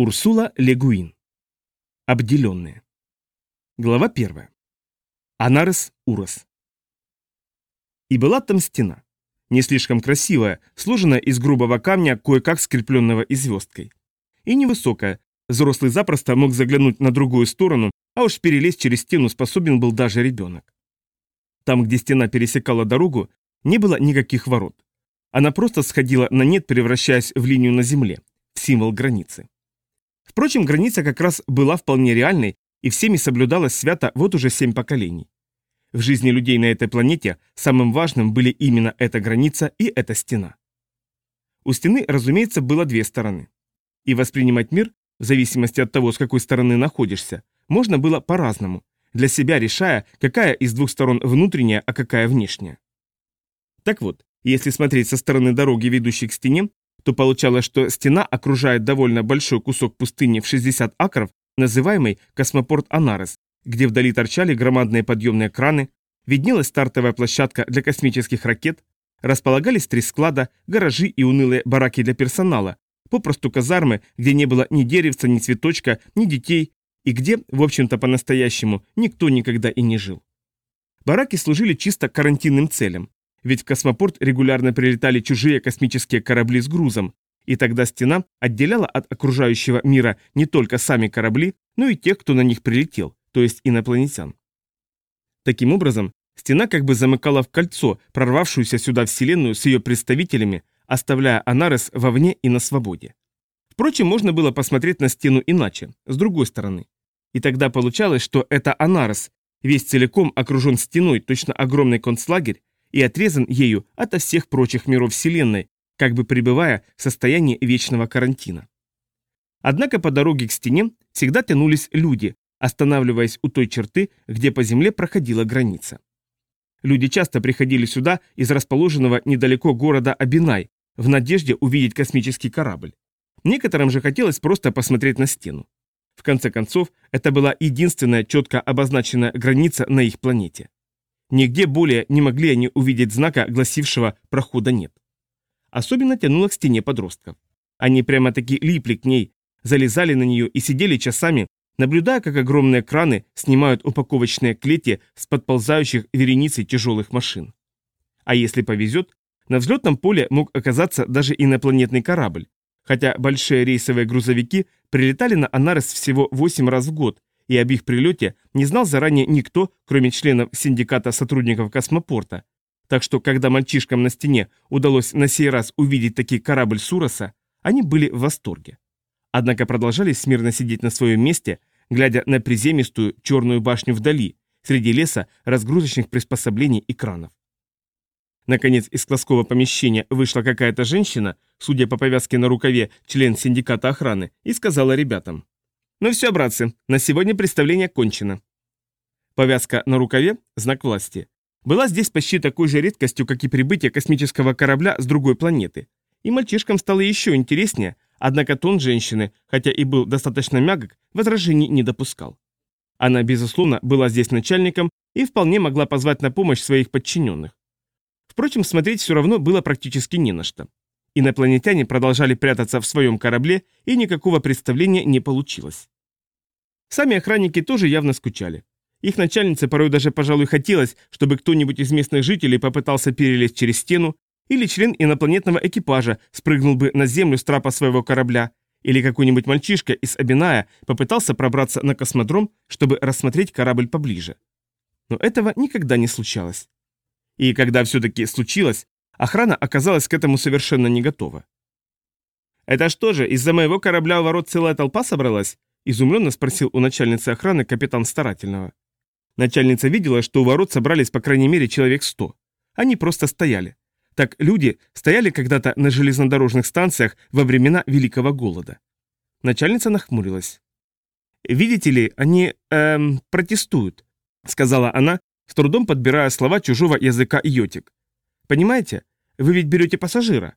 Урсула Легуин. Обделенные. Глава 1. Анарес Урос. И была там стена. Не слишком красивая, сложенная из грубого камня, кое-как скрепленного и звездкой. И невысокая, взрослый запросто мог заглянуть на другую сторону, а уж перелезть через стену способен был даже ребенок. Там, где стена пересекала дорогу, не было никаких ворот. Она просто сходила на нет, превращаясь в линию на земле, в символ границы. Впрочем, граница как раз была вполне реальной и всеми соблюдалась свято вот уже семь поколений. В жизни людей на этой планете самым важным были именно эта граница и эта стена. У стены, разумеется, было две стороны. И воспринимать мир, в зависимости от того, с какой стороны находишься, можно было по-разному, для себя решая, какая из двух сторон внутренняя, а какая внешняя. Так вот, если смотреть со стороны дороги, ведущей к стене, то получалось, что стена окружает довольно большой кусок пустыни в 60 акров, называемый космопорт Анарес, где вдали торчали громадные подъемные краны, виднелась стартовая площадка для космических ракет, располагались три склада, гаражи и унылые бараки для персонала, попросту казармы, где не было ни деревца, ни цветочка, ни детей, и где, в общем-то по-настоящему, никто никогда и не жил. Бараки служили чисто карантинным целям ведь в космопорт регулярно прилетали чужие космические корабли с грузом, и тогда стена отделяла от окружающего мира не только сами корабли, но и тех, кто на них прилетел, то есть инопланетян. Таким образом, стена как бы замыкала в кольцо прорвавшуюся сюда Вселенную с ее представителями, оставляя Анарес вовне и на свободе. Впрочем, можно было посмотреть на стену иначе, с другой стороны. И тогда получалось, что это Анарес, весь целиком окружен стеной, точно огромный концлагерь, и отрезан ею ото всех прочих миров Вселенной, как бы пребывая в состоянии вечного карантина. Однако по дороге к стене всегда тянулись люди, останавливаясь у той черты, где по земле проходила граница. Люди часто приходили сюда из расположенного недалеко города Абинай, в надежде увидеть космический корабль. Некоторым же хотелось просто посмотреть на стену. В конце концов, это была единственная четко обозначенная граница на их планете. Нигде более не могли они увидеть знака, гласившего «прохода нет». Особенно тянуло к стене подростков. Они прямо-таки липли к ней, залезали на нее и сидели часами, наблюдая, как огромные краны снимают упаковочные клети с подползающих вереницей тяжелых машин. А если повезет, на взлетном поле мог оказаться даже инопланетный корабль, хотя большие рейсовые грузовики прилетали на Анарес всего 8 раз в год, и об их прилете не знал заранее никто, кроме членов синдиката сотрудников космопорта. Так что, когда мальчишкам на стене удалось на сей раз увидеть такой корабль Суроса, они были в восторге. Однако продолжали смирно сидеть на своем месте, глядя на приземистую черную башню вдали, среди леса разгрузочных приспособлений и кранов. Наконец, из складского помещения вышла какая-то женщина, судя по повязке на рукаве, член синдиката охраны, и сказала ребятам. Ну все, братцы, на сегодня представление кончено. Повязка на рукаве – знак власти. Была здесь почти такой же редкостью, как и прибытие космического корабля с другой планеты. И мальчишкам стало еще интереснее, однако тон женщины, хотя и был достаточно мягок, возражений не допускал. Она, безусловно, была здесь начальником и вполне могла позвать на помощь своих подчиненных. Впрочем, смотреть все равно было практически не на что. Инопланетяне продолжали прятаться в своем корабле, и никакого представления не получилось. Сами охранники тоже явно скучали. Их начальнице порой даже, пожалуй, хотелось, чтобы кто-нибудь из местных жителей попытался перелезть через стену, или член инопланетного экипажа спрыгнул бы на землю с трапа своего корабля, или какой-нибудь мальчишка из Абиная попытался пробраться на космодром, чтобы рассмотреть корабль поближе. Но этого никогда не случалось. И когда все-таки случилось, Охрана оказалась к этому совершенно не готова. «Это что же, из-за моего корабля у ворот целая толпа собралась?» – изумленно спросил у начальницы охраны капитан Старательного. Начальница видела, что у ворот собрались по крайней мере человек сто. Они просто стояли. Так люди стояли когда-то на железнодорожных станциях во времена Великого Голода. Начальница нахмурилась. «Видите ли, они, эм, протестуют», — сказала она, с трудом подбирая слова чужого языка йотик. «Понимаете? Вы ведь берете пассажира.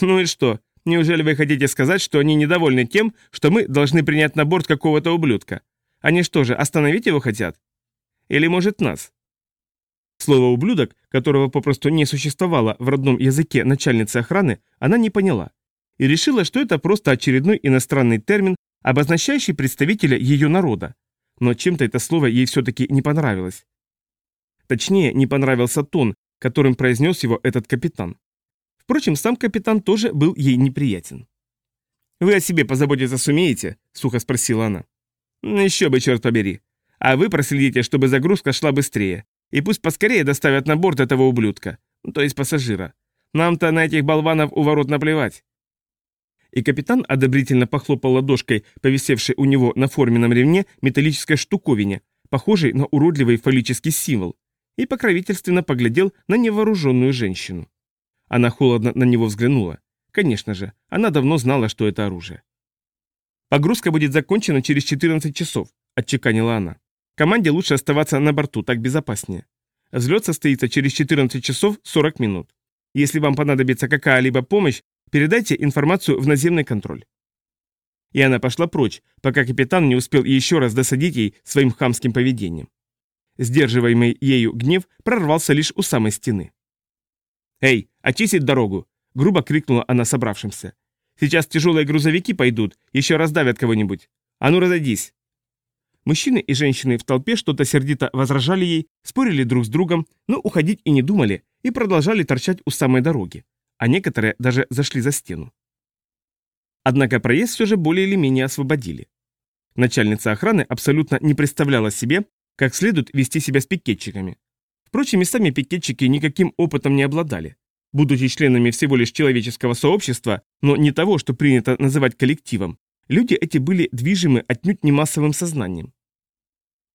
Ну и что? Неужели вы хотите сказать, что они недовольны тем, что мы должны принять на борт какого-то ублюдка? Они что же, остановить его хотят? Или, может, нас? Слово «ублюдок», которого попросту не существовало в родном языке начальницы охраны, она не поняла. И решила, что это просто очередной иностранный термин, обозначающий представителя ее народа, но чем-то это слово ей все-таки не понравилось. Точнее, не понравился тон, которым произнес его этот капитан. Впрочем, сам капитан тоже был ей неприятен. «Вы о себе позаботиться сумеете?» – сухо спросила она. «Еще бы, черт побери. А вы проследите, чтобы загрузка шла быстрее. И пусть поскорее доставят на борт этого ублюдка, то есть пассажира. Нам-то на этих болванов у ворот наплевать». И капитан одобрительно похлопал ладошкой, повисевшей у него на форменном ремне металлической штуковине, похожей на уродливый фаллический символ, и покровительственно поглядел на невооруженную женщину. Она холодно на него взглянула. Конечно же, она давно знала, что это оружие. «Погрузка будет закончена через 14 часов», – отчеканила она. «Команде лучше оставаться на борту, так безопаснее. Взлет состоится через 14 часов 40 минут. Если вам понадобится какая-либо помощь, передайте информацию в наземный контроль». И она пошла прочь, пока капитан не успел еще раз досадить ей своим хамским поведением. Сдерживаемый ею гнев прорвался лишь у самой стены. «Эй, очистить дорогу!» — грубо крикнула она собравшимся. «Сейчас тяжелые грузовики пойдут, еще раздавят кого-нибудь. А ну разойдись!» Мужчины и женщины в толпе что-то сердито возражали ей, спорили друг с другом, но уходить и не думали, и продолжали торчать у самой дороги, а некоторые даже зашли за стену. Однако проезд все же более или менее освободили. Начальница охраны абсолютно не представляла себе, как следует вести себя с пикетчиками. Впрочем, и сами пикетчики никаким опытом не обладали. Будучи членами всего лишь человеческого сообщества, но не того, что принято называть коллективом, люди эти были движимы отнюдь не массовым сознанием.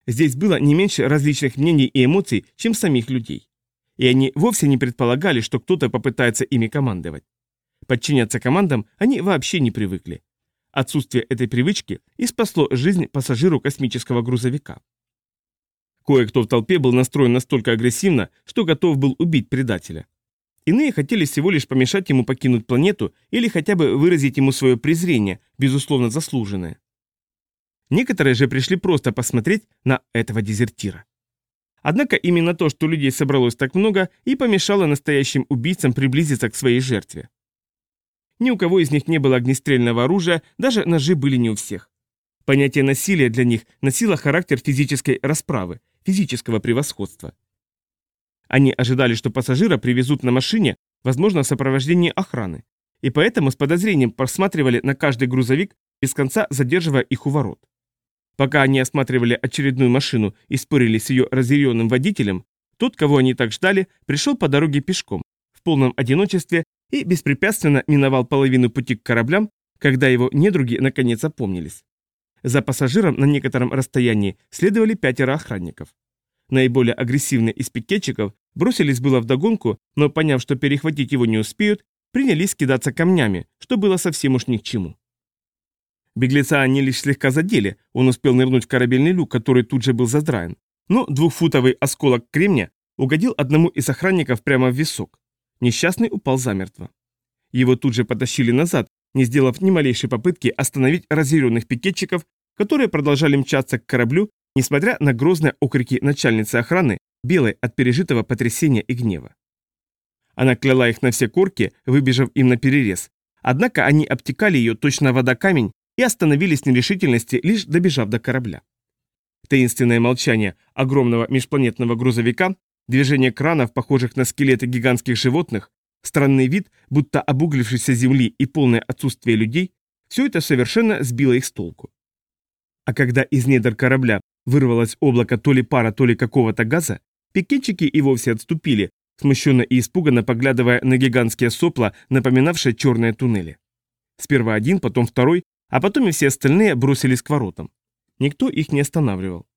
Здесь было не меньше различных мнений и эмоций, чем самих людей. И они вовсе не предполагали, что кто-то попытается ими командовать. Подчиняться командам они вообще не привыкли. Отсутствие этой привычки и спасло жизнь пассажиру космического грузовика. Кое-кто в толпе был настроен настолько агрессивно, что готов был убить предателя. Иные хотели всего лишь помешать ему покинуть планету или хотя бы выразить ему свое презрение, безусловно заслуженное. Некоторые же пришли просто посмотреть на этого дезертира. Однако именно то, что людей собралось так много, и помешало настоящим убийцам приблизиться к своей жертве. Ни у кого из них не было огнестрельного оружия, даже ножи были не у всех. Понятие насилия для них носило характер физической расправы, физического превосходства. Они ожидали, что пассажира привезут на машине, возможно, в сопровождении охраны, и поэтому с подозрением просматривали на каждый грузовик, без конца задерживая их у ворот. Пока они осматривали очередную машину и спорили с ее разъяренным водителем, тот, кого они так ждали, пришел по дороге пешком, в полном одиночестве и беспрепятственно миновал половину пути к кораблям, когда его недруги наконец опомнились. За пассажиром на некотором расстоянии следовали пятеро охранников. Наиболее агрессивные из пикетчиков бросились было вдогонку, но поняв, что перехватить его не успеют, принялись кидаться камнями, что было совсем уж ни к чему. Беглеца они лишь слегка задели, он успел нырнуть в корабельный люк, который тут же был задраен. Но двухфутовый осколок кремня угодил одному из охранников прямо в висок. Несчастный упал замертво. Его тут же потащили назад, не сделав ни малейшей попытки остановить разъяренных пикетчиков, которые продолжали мчаться к кораблю, несмотря на грозные окрики начальницы охраны, белой от пережитого потрясения и гнева. Она кляла их на все корки, выбежав им на перерез. Однако они обтекали ее точно вода камень и остановились в нерешительности, лишь добежав до корабля. Таинственное молчание огромного межпланетного грузовика, движение кранов, похожих на скелеты гигантских животных, Странный вид, будто обуглившейся земли и полное отсутствие людей, все это совершенно сбило их с толку. А когда из недр корабля вырвалось облако то ли пара, то ли какого-то газа, пикетчики и вовсе отступили, смущенно и испуганно поглядывая на гигантские сопла, напоминавшие черные туннели. Сперва один, потом второй, а потом и все остальные бросились к воротам. Никто их не останавливал.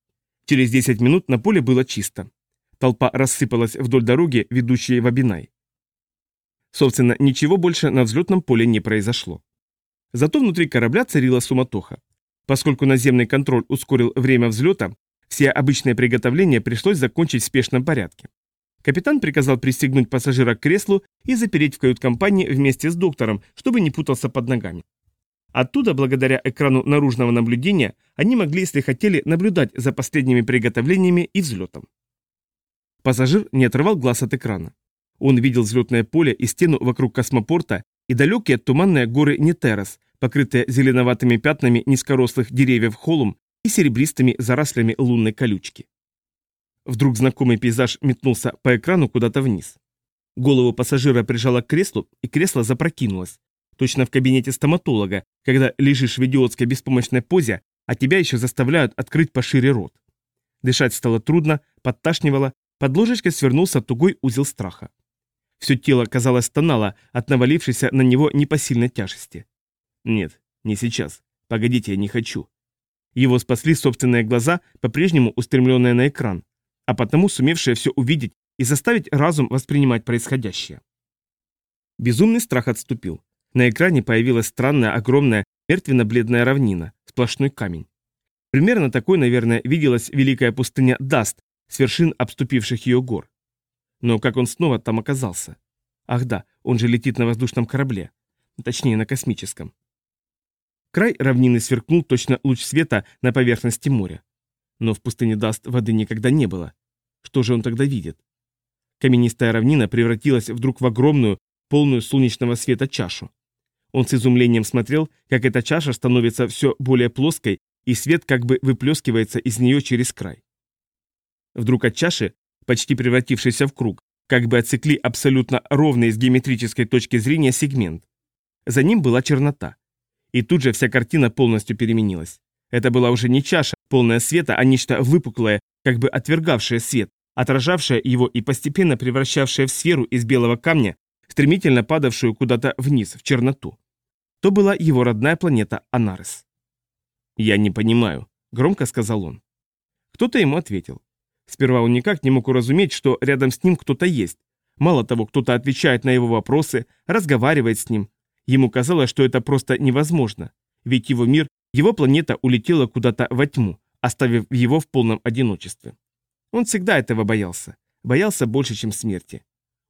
Через 10 минут на поле было чисто. Толпа рассыпалась вдоль дороги, ведущей в Абинай. Собственно, ничего больше на взлетном поле не произошло. Зато внутри корабля царила суматоха. Поскольку наземный контроль ускорил время взлета, все обычные приготовления пришлось закончить в спешном порядке. Капитан приказал пристегнуть пассажира к креслу и запереть в кают-компании вместе с доктором, чтобы не путался под ногами. Оттуда, благодаря экрану наружного наблюдения, они могли, если хотели, наблюдать за последними приготовлениями и взлетом. Пассажир не отрывал глаз от экрана. Он видел взлетное поле и стену вокруг космопорта и далекие туманные горы Нетерос, покрытые зеленоватыми пятнами низкорослых деревьев холм и серебристыми зарослями лунной колючки. Вдруг знакомый пейзаж метнулся по экрану куда-то вниз. Голову пассажира прижало к креслу, и кресло запрокинулось. Точно в кабинете стоматолога, когда лежишь в идиотской беспомощной позе, а тебя еще заставляют открыть пошире рот. Дышать стало трудно, подташнивало, под ложечкой свернулся тугой узел страха. Все тело, казалось, стонало от навалившейся на него непосильной тяжести. Нет, не сейчас. Погодите, я не хочу. Его спасли собственные глаза, по-прежнему устремленные на экран, а потому сумевшие все увидеть и заставить разум воспринимать происходящее. Безумный страх отступил. На экране появилась странная, огромная, мертвенно-бледная равнина, сплошной камень. Примерно такой, наверное, виделась великая пустыня Даст с вершин обступивших ее гор. Но как он снова там оказался? Ах да, он же летит на воздушном корабле. Точнее, на космическом. Край равнины сверкнул точно луч света на поверхности моря. Но в пустыне Даст воды никогда не было. Что же он тогда видит? Каменистая равнина превратилась вдруг в огромную, полную солнечного света чашу. Он с изумлением смотрел, как эта чаша становится все более плоской, и свет как бы выплескивается из нее через край. Вдруг от чаши, почти превратившейся в круг, как бы отсекли абсолютно ровный с геометрической точки зрения сегмент. За ним была чернота. И тут же вся картина полностью переменилась. Это была уже не чаша, полная света, а нечто выпуклое, как бы отвергавшее свет, отражавшее его и постепенно превращавшее в сферу из белого камня, стремительно падавшую куда-то вниз, в черноту. То была его родная планета Анарес. «Я не понимаю», — громко сказал он. Кто-то ему ответил. Сперва он никак не мог уразуметь, что рядом с ним кто-то есть. Мало того, кто-то отвечает на его вопросы, разговаривает с ним. Ему казалось, что это просто невозможно, ведь его мир, его планета улетела куда-то во тьму, оставив его в полном одиночестве. Он всегда этого боялся. Боялся больше, чем смерти.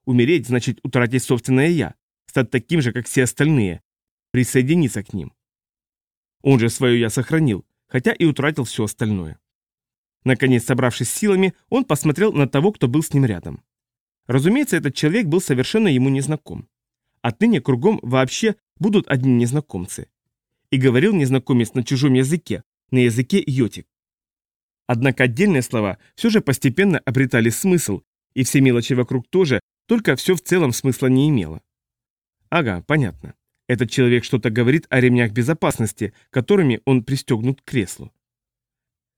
Умереть значит утратить собственное «я», стать таким же, как все остальные, присоединиться к ним. Он же свое «я» сохранил, хотя и утратил все остальное. Наконец, собравшись силами, он посмотрел на того, кто был с ним рядом. Разумеется, этот человек был совершенно ему незнаком. Отныне кругом вообще будут одни незнакомцы. И говорил незнакомец на чужом языке, на языке йотик. Однако отдельные слова все же постепенно обретали смысл, и все мелочи вокруг тоже, только все в целом смысла не имело. Ага, понятно. Этот человек что-то говорит о ремнях безопасности, которыми он пристегнут к креслу.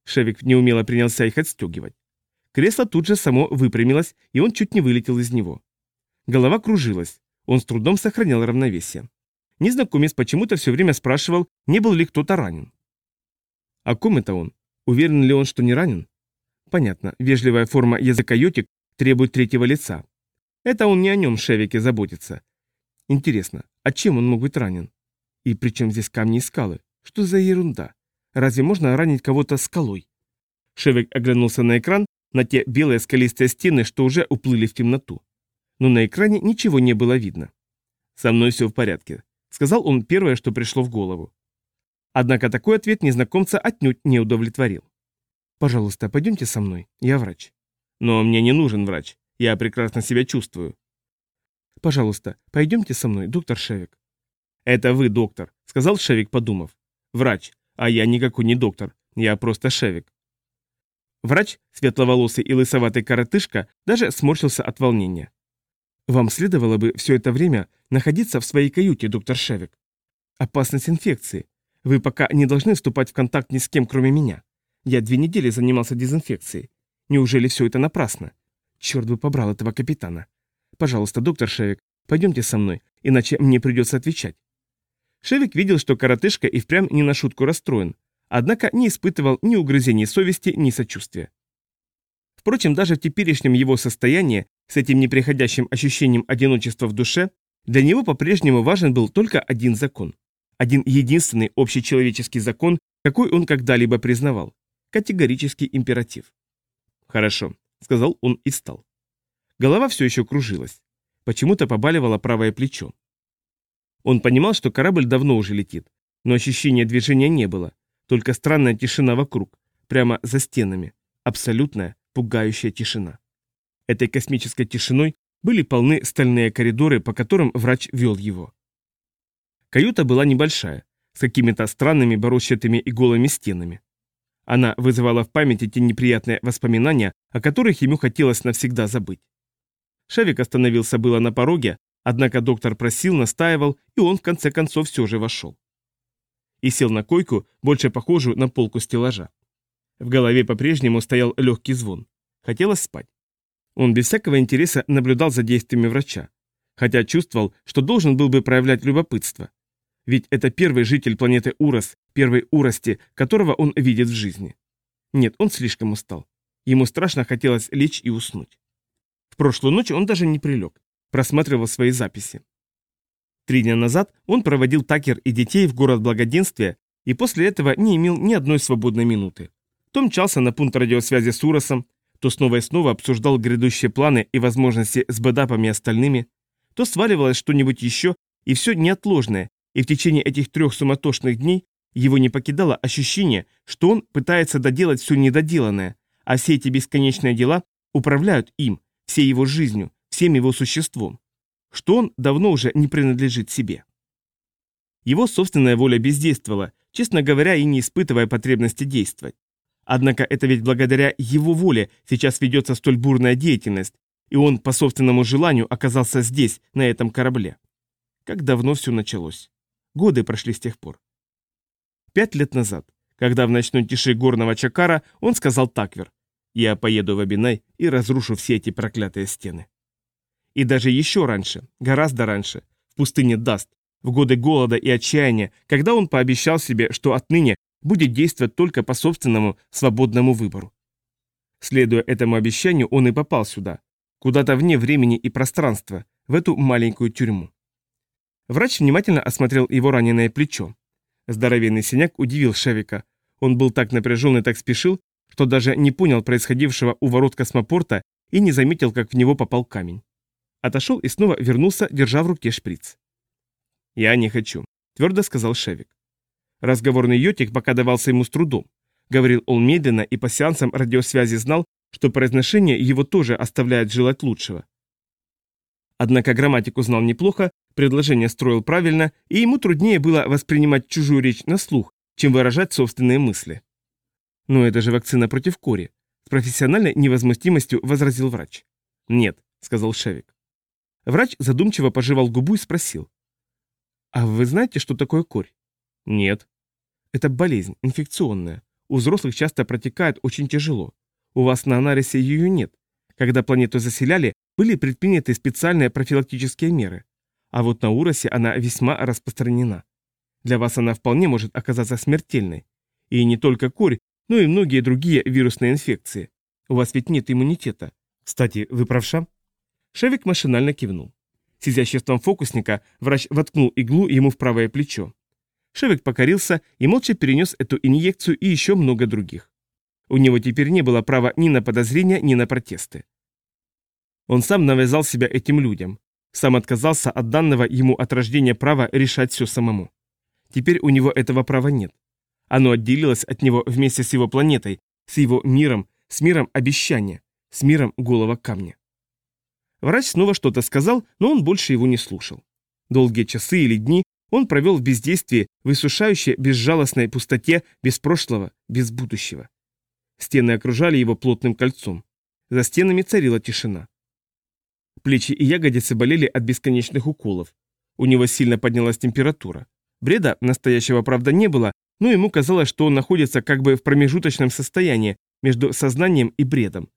Шевик неумело принялся их отстегивать. Кресло тут же само выпрямилось, и он чуть не вылетел из него. Голова кружилась. Он с трудом сохранял равновесие. Незнакомец почему-то все время спрашивал, не был ли кто-то ранен. О ком это он? Уверен ли он, что не ранен? Понятно, вежливая форма языка йотик требует третьего лица. Это он не о нем, Шевике, заботится. Интересно, а чем он мог быть ранен? И при чем здесь камни и скалы? Что за ерунда? Разве можно ранить кого-то скалой? Шевик оглянулся на экран, на те белые скалистые стены, что уже уплыли в темноту. Но на экране ничего не было видно. «Со мной все в порядке», — сказал он первое, что пришло в голову. Однако такой ответ незнакомца отнюдь не удовлетворил. «Пожалуйста, пойдемте со мной, я врач». «Но мне не нужен врач, я прекрасно себя чувствую». «Пожалуйста, пойдемте со мной, доктор Шевик». «Это вы, доктор», — сказал Шевик, подумав. «Врач, а я никакой не доктор, я просто шевик. Врач, светловолосый и лысоватый коротышка, даже сморщился от волнения. Вам следовало бы все это время находиться в своей каюте, доктор Шевик. Опасность инфекции. Вы пока не должны вступать в контакт ни с кем, кроме меня. Я две недели занимался дезинфекцией. Неужели все это напрасно? Черт бы побрал этого капитана. Пожалуйста, доктор Шевик, пойдемте со мной, иначе мне придется отвечать. Шевик видел, что коротышка и впрямь не на шутку расстроен, однако не испытывал ни угрызений совести, ни сочувствия. Впрочем, даже в теперешнем его состоянии, с этим неприходящим ощущением одиночества в душе, для него по-прежнему важен был только один закон. Один единственный общечеловеческий закон, какой он когда-либо признавал. Категорический императив. «Хорошо», — сказал он и встал. Голова все еще кружилась. Почему-то побаливало правое плечо. Он понимал, что корабль давно уже летит, но ощущения движения не было, только странная тишина вокруг, прямо за стенами, абсолютная, пугающая тишина. Этой космической тишиной были полны стальные коридоры, по которым врач вел его. Каюта была небольшая, с какими-то странными борощатыми и голыми стенами. Она вызывала в памяти те неприятные воспоминания, о которых ему хотелось навсегда забыть. Шавик остановился было на пороге, однако доктор просил, настаивал, и он в конце концов все же вошел. И сел на койку, больше похожую на полку стеллажа. В голове по-прежнему стоял легкий звон. Хотелось спать. Он без всякого интереса наблюдал за действиями врача, хотя чувствовал, что должен был бы проявлять любопытство. Ведь это первый житель планеты Урос, первый Урости, которого он видит в жизни. Нет, он слишком устал. Ему страшно хотелось лечь и уснуть. В прошлую ночь он даже не прилег, просматривал свои записи. Три дня назад он проводил Такер и детей в город Благоденствия и после этого не имел ни одной свободной минуты. То мчался на пункт радиосвязи с Уросом, то снова и снова обсуждал грядущие планы и возможности с Бэдапами и остальными, то сваливалось что-нибудь еще, и все неотложное, и в течение этих трех суматошных дней его не покидало ощущение, что он пытается доделать все недоделанное, а все эти бесконечные дела управляют им, всей его жизнью, всем его существом, что он давно уже не принадлежит себе. Его собственная воля бездействовала, честно говоря, и не испытывая потребности действовать. Однако это ведь благодаря его воле сейчас ведется столь бурная деятельность, и он по собственному желанию оказался здесь, на этом корабле. Как давно все началось. Годы прошли с тех пор. Пять лет назад, когда в ночной тиши горного Чакара он сказал Таквер, «Я поеду в Абинай и разрушу все эти проклятые стены». И даже еще раньше, гораздо раньше, в пустыне Даст, в годы голода и отчаяния, когда он пообещал себе, что отныне будет действовать только по собственному свободному выбору. Следуя этому обещанию, он и попал сюда, куда-то вне времени и пространства, в эту маленькую тюрьму. Врач внимательно осмотрел его раненое плечо. Здоровенный синяк удивил Шевика. Он был так напряжен и так спешил, что даже не понял происходившего у ворот космопорта и не заметил, как в него попал камень. Отошел и снова вернулся, держа в руке шприц. «Я не хочу», — твердо сказал Шевик. Разговорный йотик пока давался ему с трудом. Говорил он медленно и по сеансам радиосвязи знал, что произношение его тоже оставляет желать лучшего. Однако грамматику знал неплохо, предложение строил правильно, и ему труднее было воспринимать чужую речь на слух, чем выражать собственные мысли. «Но это же вакцина против кори», — с профессиональной невозмутимостью возразил врач. «Нет», — сказал Шевик. Врач задумчиво пожевал губу и спросил. «А вы знаете, что такое корь?» Нет. Это болезнь, инфекционная. У взрослых часто протекает очень тяжело. У вас на Анарисе ее нет. Когда планету заселяли, были предприняты специальные профилактические меры. А вот на Уросе она весьма распространена. Для вас она вполне может оказаться смертельной. И не только корь, но и многие другие вирусные инфекции. У вас ведь нет иммунитета. Кстати, вы правша? Шевик машинально кивнул. С изяществом фокусника врач воткнул иглу ему в правое плечо. Шевик покорился и молча перенес эту инъекцию и еще много других. У него теперь не было права ни на подозрения, ни на протесты. Он сам навязал себя этим людям, сам отказался от данного ему от рождения права решать все самому. Теперь у него этого права нет. Оно отделилось от него вместе с его планетой, с его миром, с миром обещания, с миром голого камня. Врач снова что-то сказал, но он больше его не слушал. Долгие часы или дни он провел в бездействии, в безжалостной пустоте, без прошлого, без будущего. Стены окружали его плотным кольцом. За стенами царила тишина. Плечи и ягодицы болели от бесконечных уколов. У него сильно поднялась температура. Бреда настоящего, правда, не было, но ему казалось, что он находится как бы в промежуточном состоянии между сознанием и бредом.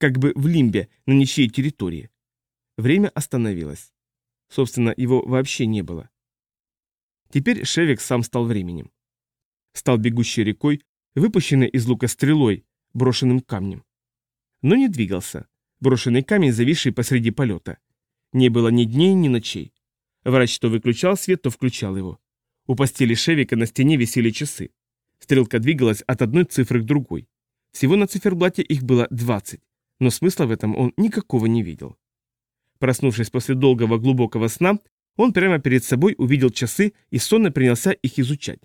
Как бы в лимбе, на ничьей территории. Время остановилось. Собственно, его вообще не было. Теперь Шевик сам стал временем. Стал бегущей рекой, выпущенной из лука стрелой, брошенным камнем. Но не двигался. Брошенный камень, зависший посреди полета. Не было ни дней, ни ночей. Врач то выключал свет, то включал его. У постели Шевика на стене висели часы. Стрелка двигалась от одной цифры к другой. Всего на циферблате их было 20, но смысла в этом он никакого не видел. Проснувшись после долгого глубокого сна, он прямо перед собой увидел часы и сонно принялся их изучать.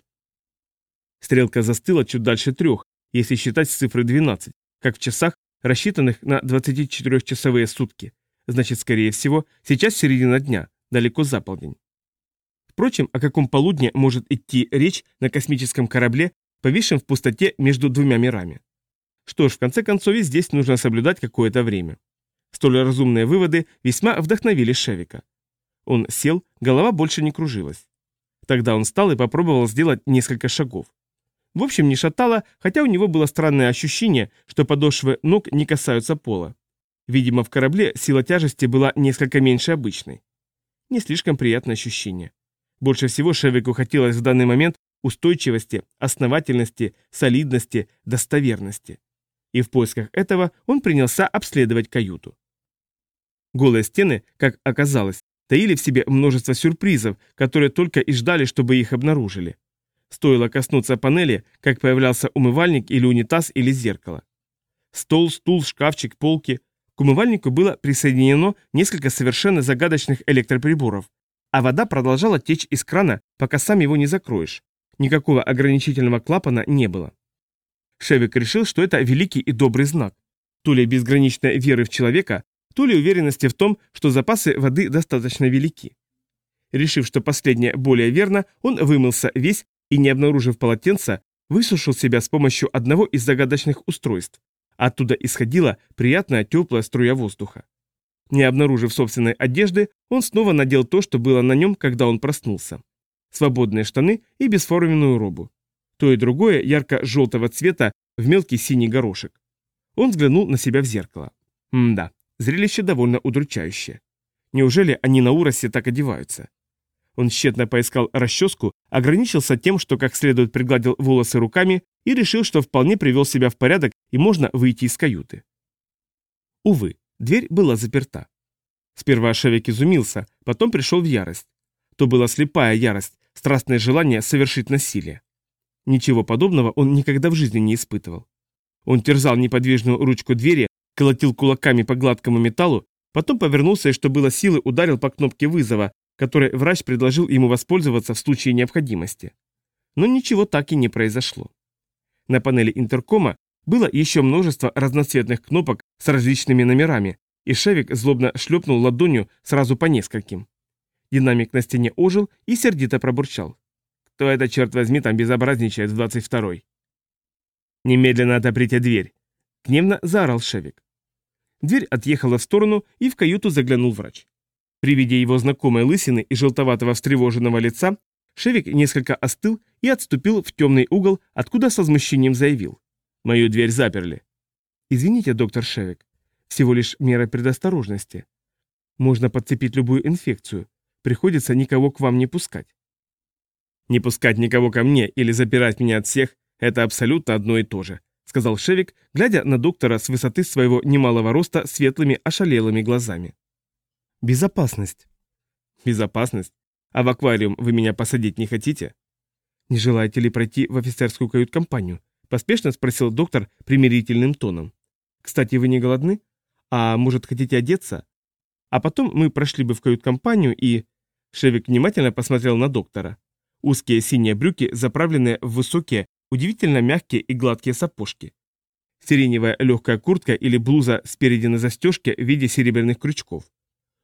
Стрелка застыла чуть дальше трех, если считать с цифры 12, как в часах, рассчитанных на 24-часовые сутки. Значит, скорее всего, сейчас середина дня, далеко за полдень. Впрочем, о каком полудне может идти речь на космическом корабле, повисшем в пустоте между двумя мирами? Что ж, в конце концов, и здесь нужно соблюдать какое-то время. Столь разумные выводы весьма вдохновили Шевика. Он сел, голова больше не кружилась. Тогда он встал и попробовал сделать несколько шагов. В общем, не шатало, хотя у него было странное ощущение, что подошвы ног не касаются пола. Видимо, в корабле сила тяжести была несколько меньше обычной. Не слишком приятное ощущение. Больше всего Шевику хотелось в данный момент устойчивости, основательности, солидности, достоверности. И в поисках этого он принялся обследовать каюту. Голые стены, как оказалось, таили в себе множество сюрпризов, которые только и ждали, чтобы их обнаружили. Стоило коснуться панели, как появлялся умывальник или унитаз или зеркало. Стол, стул, шкафчик, полки. К умывальнику было присоединено несколько совершенно загадочных электроприборов, а вода продолжала течь из крана, пока сам его не закроешь. Никакого ограничительного клапана не было. Шевик решил, что это великий и добрый знак. То ли безграничной веры в человека, то ли уверенности в том, что запасы воды достаточно велики. Решив, что последнее более верно, он вымылся весь и, не обнаружив полотенца, высушил себя с помощью одного из загадочных устройств. Оттуда исходила приятная теплая струя воздуха. Не обнаружив собственной одежды, он снова надел то, что было на нем, когда он проснулся. Свободные штаны и бесформенную робу. То и другое ярко-желтого цвета в мелкий синий горошек. Он взглянул на себя в зеркало. М-да, зрелище довольно удручающее. Неужели они на Уросе так одеваются? Он тщетно поискал расческу, ограничился тем, что как следует пригладил волосы руками и решил, что вполне привел себя в порядок и можно выйти из каюты. Увы, дверь была заперта. Сперва Шевик изумился, потом пришел в ярость. То была слепая ярость, страстное желание совершить насилие. Ничего подобного он никогда в жизни не испытывал. Он терзал неподвижную ручку двери, колотил кулаками по гладкому металлу, потом повернулся и, что было силы, ударил по кнопке вызова, которой врач предложил ему воспользоваться в случае необходимости. Но ничего так и не произошло. На панели интеркома было еще множество разноцветных кнопок с различными номерами, и Шевик злобно шлепнул ладонью сразу по нескольким. Динамик на стене ожил и сердито пробурчал. «Кто это, черт возьми, там безобразничает в 22-й?» «Немедленно отоприте дверь!» Гневно заорал Шевик. Дверь отъехала в сторону, и в каюту заглянул врач. При виде его знакомой лысины и желтоватого встревоженного лица Шевик несколько остыл и отступил в темный угол, откуда со возмущением заявил. «Мою дверь заперли». «Извините, доктор Шевик, всего лишь мера предосторожности. Можно подцепить любую инфекцию. Приходится никого к вам не пускать». «Не пускать никого ко мне или запирать меня от всех – это абсолютно одно и то же», – сказал Шевик, глядя на доктора с высоты своего немалого роста светлыми ошалелыми глазами. Безопасность. Безопасность? А в аквариум вы меня посадить не хотите? Не желаете ли пройти в офицерскую кают-компанию? Поспешно спросил доктор примирительным тоном. Кстати, вы не голодны? А может, хотите одеться? А потом мы прошли бы в кают-компанию и... Шевик внимательно посмотрел на доктора. Узкие синие брюки, заправленные в высокие, удивительно мягкие и гладкие сапожки. Сиреневая легкая куртка или блуза спереди на застежке в виде серебряных крючков.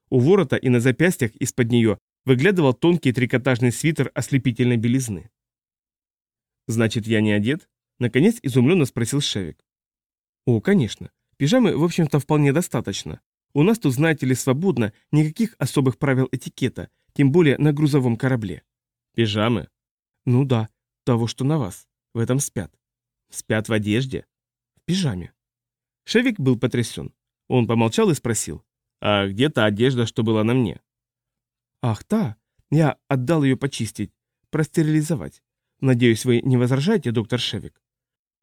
У ворота и на запястьях из-под нее выглядывал тонкий трикотажный свитер ослепительной белизны. «Значит, я не одет?» — наконец изумленно спросил Шевик. «О, конечно. Пижамы, в общем-то, вполне достаточно. У нас тут, знаете ли, свободно, никаких особых правил этикета, тем более на грузовом корабле». «Пижамы?» «Ну да, того, что на вас. В этом спят». «Спят в одежде?» «В пижаме». Шевик был потрясен. Он помолчал и спросил. А где та одежда, что была на мне? Ах, та. Я отдал ее почистить, простерилизовать. Надеюсь, вы не возражаете, доктор Шевик?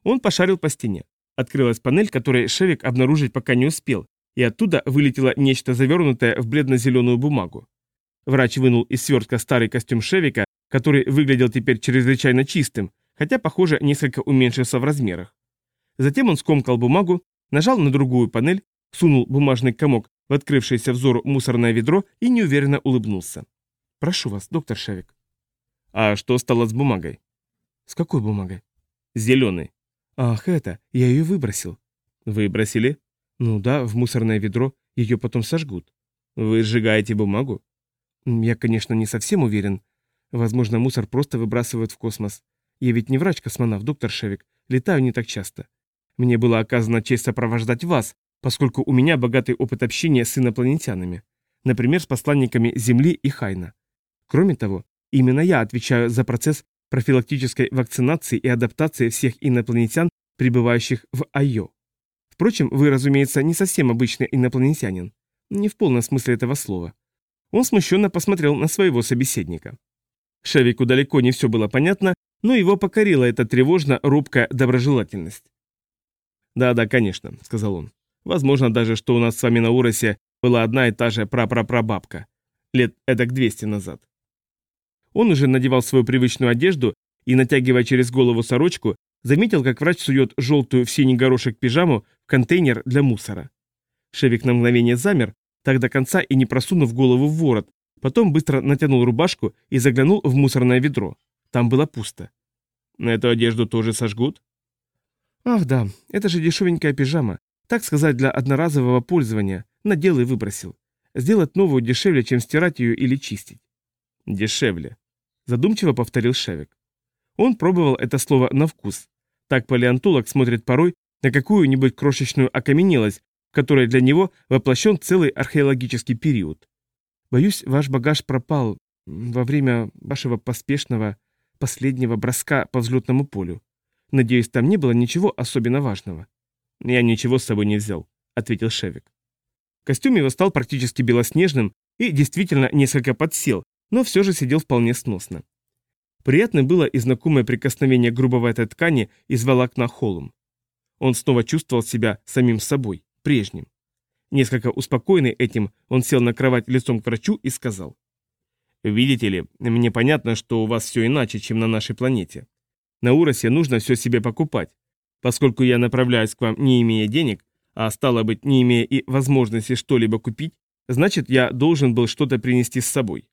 Он пошарил по стене. Открылась панель, которой Шевик обнаружить пока не успел, и оттуда вылетело нечто завернутое в бледно-зеленую бумагу. Врач вынул из свертка старый костюм Шевика, который выглядел теперь чрезвычайно чистым, хотя, похоже, несколько уменьшился в размерах. Затем он скомкал бумагу, нажал на другую панель, сунул бумажный комок в открывшееся взору мусорное ведро и неуверенно улыбнулся. «Прошу вас, доктор Шевик». «А что стало с бумагой?» «С какой бумагой?» «Зеленой». «Ах, это, я ее выбросил». «Выбросили?» «Ну да, в мусорное ведро, ее потом сожгут». «Вы сжигаете бумагу?» «Я, конечно, не совсем уверен. Возможно, мусор просто выбрасывают в космос. Я ведь не врач-космонавт, доктор Шевик. Летаю не так часто. Мне была оказана честь сопровождать вас, поскольку у меня богатый опыт общения с инопланетянами. Например, с посланниками Земли и Хайна. Кроме того, именно я отвечаю за процесс профилактической вакцинации и адаптации всех инопланетян, прибывающих в Айо. Впрочем, вы, разумеется, не совсем обычный инопланетянин. Не в полном смысле этого слова. Он смущенно посмотрел на своего собеседника. Шевику далеко не все было понятно, но его покорила эта тревожно робкая доброжелательность. «Да-да, конечно», — сказал он. «Возможно даже, что у нас с вами на Уросе была одна и та же прапрапрабабка. Лет эдак 200 назад». Он уже надевал свою привычную одежду и, натягивая через голову сорочку, заметил, как врач сует желтую в синий горошек пижаму в контейнер для мусора. Шевик на мгновение замер, так до конца и не просунув голову в ворот, потом быстро натянул рубашку и заглянул в мусорное ведро. Там было пусто. На эту одежду тоже сожгут? Ах да, это же дешевенькая пижама. Так сказать, для одноразового пользования. Надел и выбросил. Сделать новую дешевле, чем стирать ее или чистить. Дешевле. Задумчиво повторил Шевик. Он пробовал это слово на вкус. Так палеонтолог смотрит порой на какую-нибудь крошечную окаменелость, в которой для него воплощен целый археологический период. Боюсь, ваш багаж пропал во время вашего поспешного последнего броска по взлетному полю. Надеюсь, там не было ничего особенно важного. Я ничего с собой не взял, ответил Шевик. Костюм его стал практически белоснежным и действительно несколько подсел, но все же сидел вполне сносно. Приятным было и знакомое прикосновение грубоватой ткани из волокна холм. Он снова чувствовал себя самим собой, прежним. Несколько успокоенный этим, он сел на кровать лицом к врачу и сказал. Видите ли, мне понятно, что у вас все иначе, чем на нашей планете. На Уросе нужно все себе покупать. Поскольку я направляюсь к вам, не имея денег, а стало быть, не имея и возможности что-либо купить, значит, я должен был что-то принести с собой.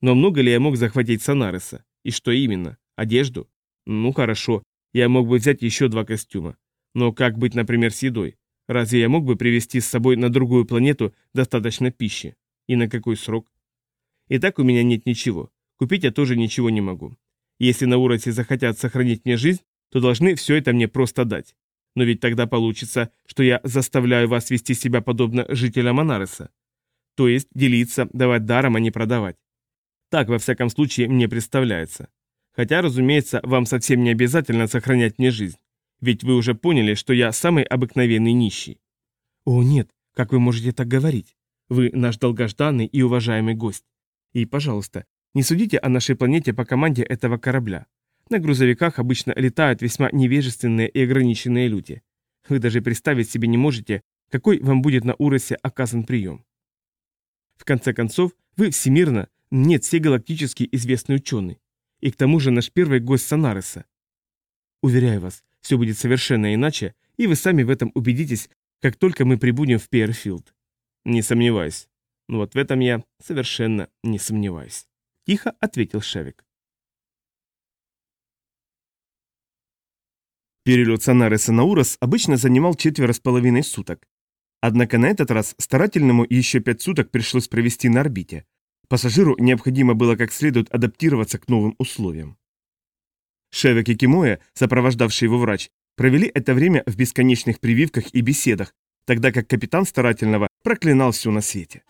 Но много ли я мог захватить Санареса? И что именно? Одежду? Ну хорошо, я мог бы взять еще два костюма. Но как быть, например, с едой? Разве я мог бы привезти с собой на другую планету достаточно пищи? И на какой срок? И так у меня нет ничего. Купить я тоже ничего не могу. Если на Уросе захотят сохранить мне жизнь, то должны все это мне просто дать. Но ведь тогда получится, что я заставляю вас вести себя подобно жителям Анареса. То есть делиться, давать даром, а не продавать. Так, во всяком случае, мне представляется. Хотя, разумеется, вам совсем не обязательно сохранять мне жизнь. Ведь вы уже поняли, что я самый обыкновенный нищий. О, нет, как вы можете так говорить? Вы наш долгожданный и уважаемый гость. И, пожалуйста, не судите о нашей планете по команде этого корабля. На грузовиках обычно летают весьма невежественные и ограниченные люди. Вы даже представить себе не можете, какой вам будет на Уросе оказан прием. В конце концов, вы всемирно, нет, всегалактически известный ученый. И к тому же наш первый гость Санареса. Уверяю вас, все будет совершенно иначе, и вы сами в этом убедитесь, как только мы прибудем в Пейерфилд. Не сомневаюсь. Ну вот в этом я совершенно не сомневаюсь. Тихо ответил Шевик. Перелет Санареса на Урос обычно занимал четверо с половиной суток. Однако на этот раз старательному еще пять суток пришлось провести на орбите. Пассажиру необходимо было как следует адаптироваться к новым условиям. Шевик и Кимоя, сопровождавший его врач, провели это время в бесконечных прививках и беседах, тогда как капитан старательного проклинал все на свете.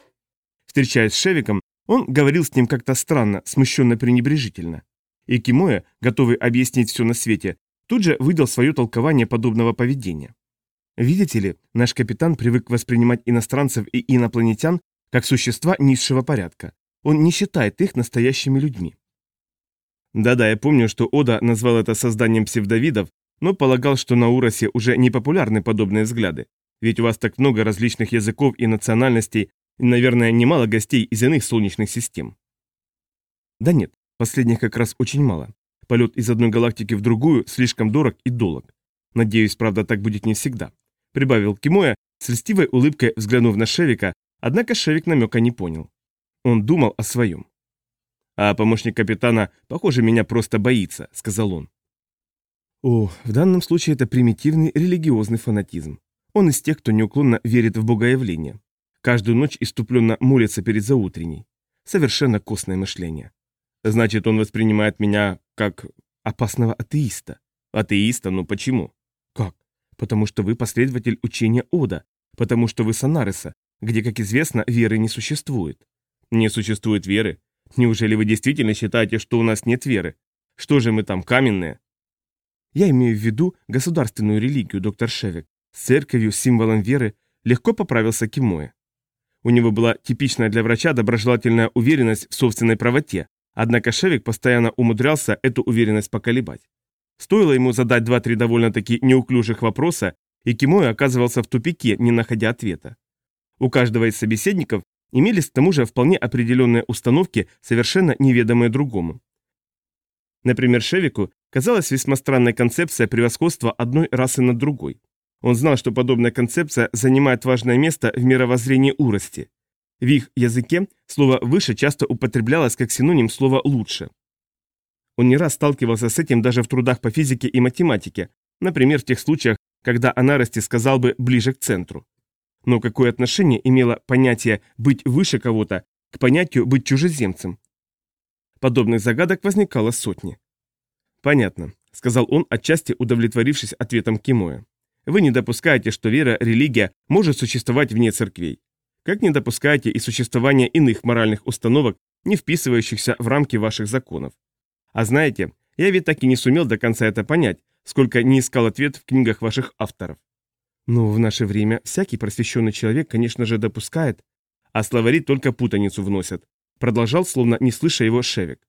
Встречаясь с Шевиком, он говорил с ним как-то странно, смущенно-пренебрежительно. И Кимоя, готовый объяснить все на свете, тут же выдал свое толкование подобного поведения. Видите ли, наш капитан привык воспринимать иностранцев и инопланетян как существа низшего порядка. Он не считает их настоящими людьми. Да-да, я помню, что Ода назвал это созданием псевдовидов, но полагал, что на Уросе уже не популярны подобные взгляды. Ведь у вас так много различных языков и национальностей, Наверное, немало гостей из иных солнечных систем. Да нет, последних как раз очень мало. Полет из одной галактики в другую слишком дорог и долг. Надеюсь, правда, так будет не всегда. Прибавил Кимоя, с льстивой улыбкой взглянув на Шевика, однако Шевик намека не понял. Он думал о своем. «А помощник капитана, похоже, меня просто боится», — сказал он. О, в данном случае это примитивный религиозный фанатизм. Он из тех, кто неуклонно верит в богоявление. Каждую ночь иступленно молится перед заутренней. Совершенно костное мышление. Значит, он воспринимает меня как опасного атеиста. Атеиста? Ну почему? Как? Потому что вы последователь учения Ода, потому что вы Санареса, где, как известно, веры не существует. Не существует веры? Неужели вы действительно считаете, что у нас нет веры? Что же мы там, каменные? Я имею в виду государственную религию, доктор Шевик. С церковью, символом веры, легко поправился Кимоэ. У него была типичная для врача доброжелательная уверенность в собственной правоте, однако Шевик постоянно умудрялся эту уверенность поколебать. Стоило ему задать два-три довольно-таки неуклюжих вопроса, и Кимоэ оказывался в тупике, не находя ответа. У каждого из собеседников имелись к тому же вполне определенные установки, совершенно неведомые другому. Например, Шевику казалась весьма странной концепция превосходства одной расы над другой. Он знал, что подобная концепция занимает важное место в мировоззрении урости. В их языке слово «выше» часто употреблялось как синоним слова «лучше». Он не раз сталкивался с этим даже в трудах по физике и математике, например, в тех случаях, когда Анарости сказал бы «ближе к центру». Но какое отношение имело понятие «быть выше кого-то» к понятию «быть чужеземцем»? Подобных загадок возникало сотни. «Понятно», — сказал он, отчасти удовлетворившись ответом Кимоя. «Вы не допускаете, что вера, религия может существовать вне церквей. Как не допускаете и существование иных моральных установок, не вписывающихся в рамки ваших законов. А знаете, я ведь так и не сумел до конца это понять, сколько не искал ответ в книгах ваших авторов. Но в наше время всякий просвещенный человек, конечно же, допускает, а словари только путаницу вносят. Продолжал, словно не слыша его Шевик.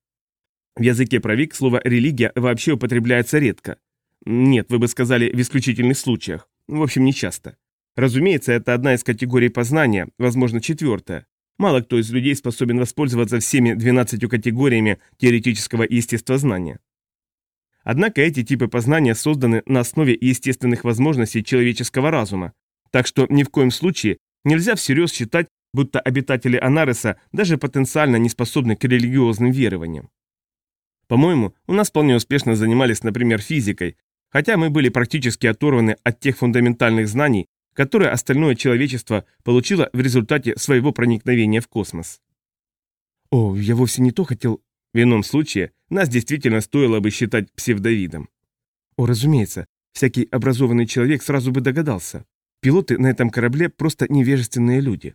В языке провик слово «религия» вообще употребляется редко. Нет, вы бы сказали, в исключительных случаях. В общем, не часто. Разумеется, это одна из категорий познания, возможно, четвертая. Мало кто из людей способен воспользоваться всеми 12 категориями теоретического естествознания. Однако эти типы познания созданы на основе естественных возможностей человеческого разума, так что ни в коем случае нельзя всерьез считать, будто обитатели Анареса даже потенциально не способны к религиозным верованиям. По-моему, у нас вполне успешно занимались, например, физикой, хотя мы были практически оторваны от тех фундаментальных знаний, которые остальное человечество получило в результате своего проникновения в космос. О, я вовсе не то хотел в ином случае нас действительно стоило бы считать псевдовидом. О, разумеется, всякий образованный человек сразу бы догадался. Пилоты на этом корабле просто невежественные люди.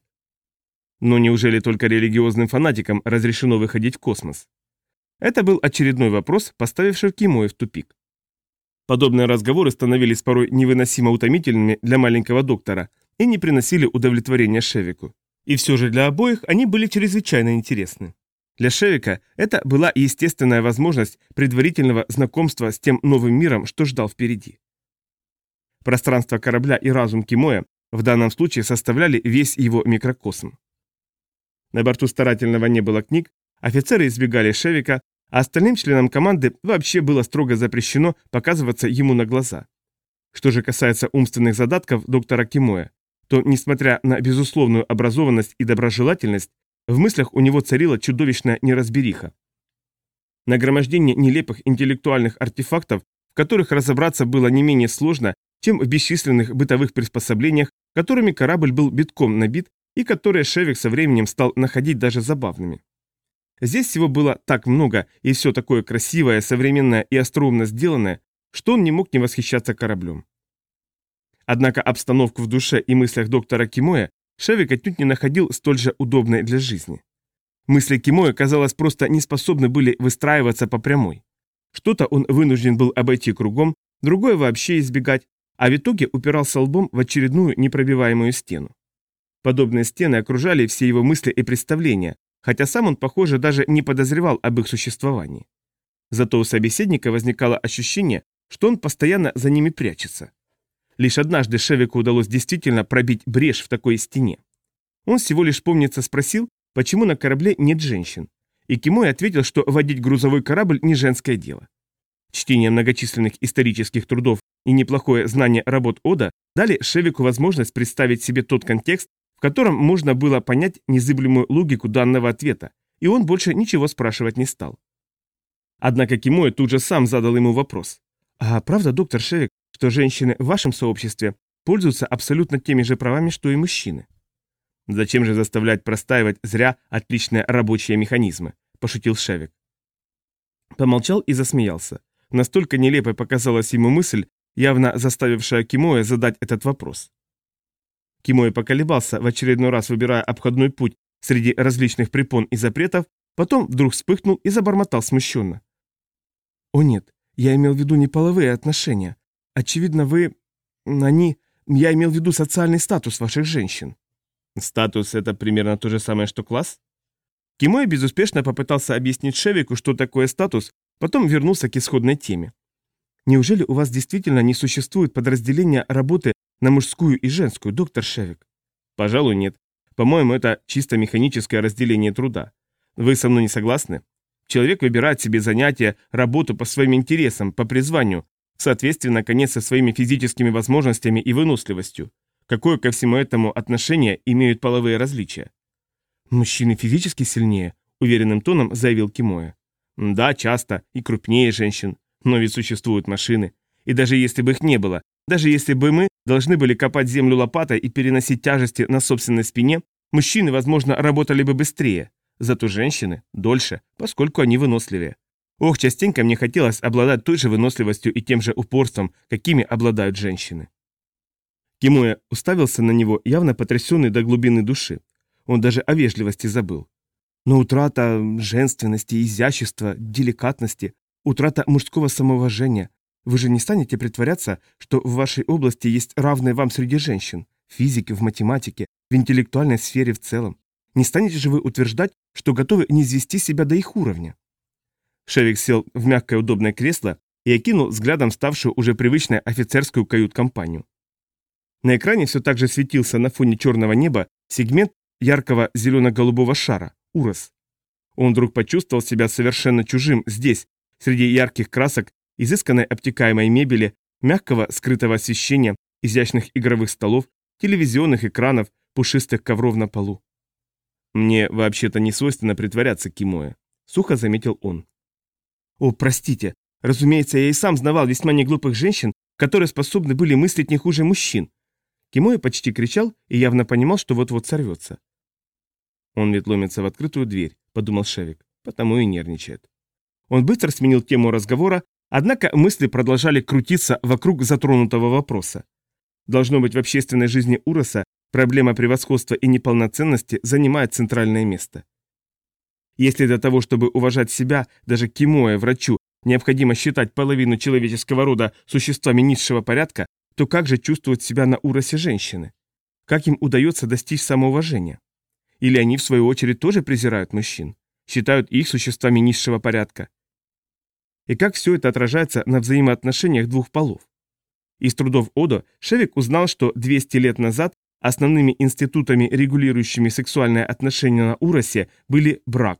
Но неужели только религиозным фанатикам разрешено выходить в космос? Это был очередной вопрос, поставивший Кимоэ в тупик. Подобные разговоры становились порой невыносимо утомительными для маленького доктора и не приносили удовлетворения Шевику. И все же для обоих они были чрезвычайно интересны. Для Шевика это была естественная возможность предварительного знакомства с тем новым миром, что ждал впереди. Пространство корабля и разум Кимоя в данном случае составляли весь его микрокосм. На борту старательного не было книг, офицеры избегали Шевика, а остальным членам команды вообще было строго запрещено показываться ему на глаза. Что же касается умственных задатков доктора Кимоя, то, несмотря на безусловную образованность и доброжелательность, в мыслях у него царила чудовищная неразбериха. Нагромождение нелепых интеллектуальных артефактов, в которых разобраться было не менее сложно, чем в бесчисленных бытовых приспособлениях, которыми корабль был битком набит и которые Шевик со временем стал находить даже забавными. Здесь всего было так много и все такое красивое, современное и остроумно сделанное, что он не мог не восхищаться кораблем. Однако обстановку в душе и мыслях доктора Кимоя Шевик отнюдь не находил столь же удобной для жизни. Мысли Кимоя, казалось, просто не способны были выстраиваться по прямой. Что-то он вынужден был обойти кругом, другое вообще избегать, а в итоге упирался лбом в очередную непробиваемую стену. Подобные стены окружали все его мысли и представления, хотя сам он, похоже, даже не подозревал об их существовании. Зато у собеседника возникало ощущение, что он постоянно за ними прячется. Лишь однажды Шевику удалось действительно пробить брешь в такой стене. Он всего лишь, помнится, спросил, почему на корабле нет женщин. И Кимой ответил, что водить грузовой корабль не женское дело. Чтение многочисленных исторических трудов и неплохое знание работ Ода дали Шевику возможность представить себе тот контекст, в котором можно было понять незыблемую логику данного ответа, и он больше ничего спрашивать не стал. Однако Кимой тут же сам задал ему вопрос. «А правда, доктор Шевик, что женщины в вашем сообществе пользуются абсолютно теми же правами, что и мужчины. Зачем же заставлять простаивать зря отличные рабочие механизмы, пошутил Шевик. Помолчал и засмеялся. Настолько нелепой показалась ему мысль, явно заставившая Кимоя задать этот вопрос. Кимоя поколебался, в очередной раз выбирая обходной путь среди различных препон и запретов, потом вдруг вспыхнул и забормотал смущенно. «О нет, я имел в виду не половые отношения. Очевидно, вы... они... Я имел в виду социальный статус ваших женщин». «Статус — это примерно то же самое, что класс?» Кимой безуспешно попытался объяснить Шевику, что такое статус, потом вернулся к исходной теме. «Неужели у вас действительно не существует подразделения работы на мужскую и женскую, доктор Шевик?» «Пожалуй, нет. По-моему, это чисто механическое разделение труда. Вы со мной не согласны? Человек выбирает себе занятия, работу по своим интересам, по призванию, соответственно, наконец, со своими физическими возможностями и выносливостью. Какое ко всему этому отношение имеют половые различия? «Мужчины физически сильнее», — уверенным тоном заявил Кимоя. «Да, часто, и крупнее женщин. Но ведь существуют машины. И даже если бы их не было, даже если бы мы должны были копать землю лопатой и переносить тяжести на собственной спине, мужчины, возможно, работали бы быстрее. Зато женщины – дольше, поскольку они выносливее. Ох, частенько мне хотелось обладать той же выносливостью и тем же упорством, какими обладают женщины. Кимоя уставился на него, явно потрясенный до глубины души. Он даже о вежливости забыл. Но утрата женственности, изящества, деликатности, утрата мужского самоуважения. Вы же не станете притворяться, что в вашей области есть равные вам среди женщин, в физике, в математике, в интеллектуальной сфере в целом. Не станете же вы утверждать, что готовы не себя до их уровня? Шевик сел в мягкое удобное кресло и окинул взглядом ставшую уже привычной офицерскую кают-компанию. На экране все так же светился на фоне черного неба сегмент яркого зелено-голубого шара, Урос. Он вдруг почувствовал себя совершенно чужим здесь, среди ярких красок, изысканной обтекаемой мебели, мягкого скрытого освещения, изящных игровых столов, телевизионных экранов, пушистых ковров на полу. «Мне вообще-то не свойственно притворяться, Кимоя», — сухо заметил он. «О, простите. Разумеется, я и сам знавал весьма неглупых женщин, которые способны были мыслить не хуже мужчин, Кимоя почти кричал и явно понимал, что вот-вот сорвется. «Он ведь ломится в открытую дверь», — подумал Шевик, потому и нервничает. Он быстро сменил тему разговора, однако мысли продолжали крутиться вокруг затронутого вопроса. Должно быть, в общественной жизни Уроса проблема превосходства и неполноценности занимает центральное место. Если для того, чтобы уважать себя, даже Кимоя, врачу, необходимо считать половину человеческого рода существами низшего порядка, то как же чувствуют себя на уросе женщины? Как им удается достичь самоуважения? Или они, в свою очередь, тоже презирают мужчин? Считают их существами низшего порядка? И как все это отражается на взаимоотношениях двух полов? Из трудов Одо Шевик узнал, что 200 лет назад основными институтами, регулирующими сексуальные отношения на Уросе, были брак,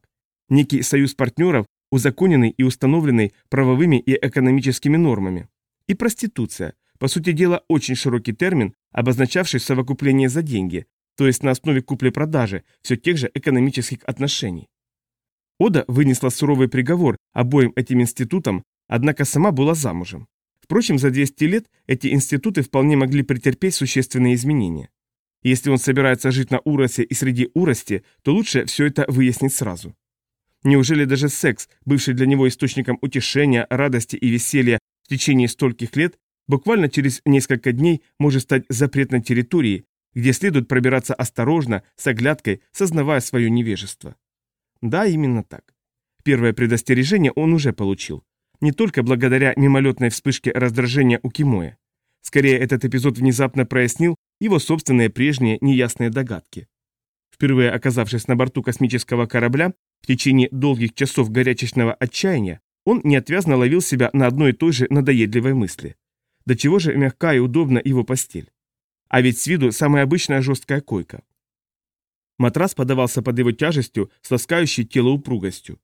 некий союз партнеров, узаконенный и установленный правовыми и экономическими нормами, и проституция, по сути дела, очень широкий термин, обозначавший совокупление за деньги, то есть на основе купли-продажи все тех же экономических отношений. Ода вынесла суровый приговор обоим этим институтам, однако сама была замужем. Впрочем, за 200 лет эти институты вполне могли претерпеть существенные изменения. Если он собирается жить на Уросе и среди Урости, то лучше все это выяснить сразу. Неужели даже секс, бывший для него источником утешения, радости и веселья в течение стольких лет, буквально через несколько дней может стать запретной территорией, где следует пробираться осторожно, с оглядкой, сознавая свое невежество. Да, именно так. Первое предостережение он уже получил. Не только благодаря мимолетной вспышке раздражения у Кимоя. Скорее, этот эпизод внезапно прояснил его собственные прежние неясные догадки. Впервые оказавшись на борту космического корабля, в течение долгих часов горячечного отчаяния, он неотвязно ловил себя на одной и той же надоедливой мысли. До чего же мягка и удобна его постель. А ведь с виду самая обычная жесткая койка. Матрас подавался под его тяжестью с ласкающей тело упругостью.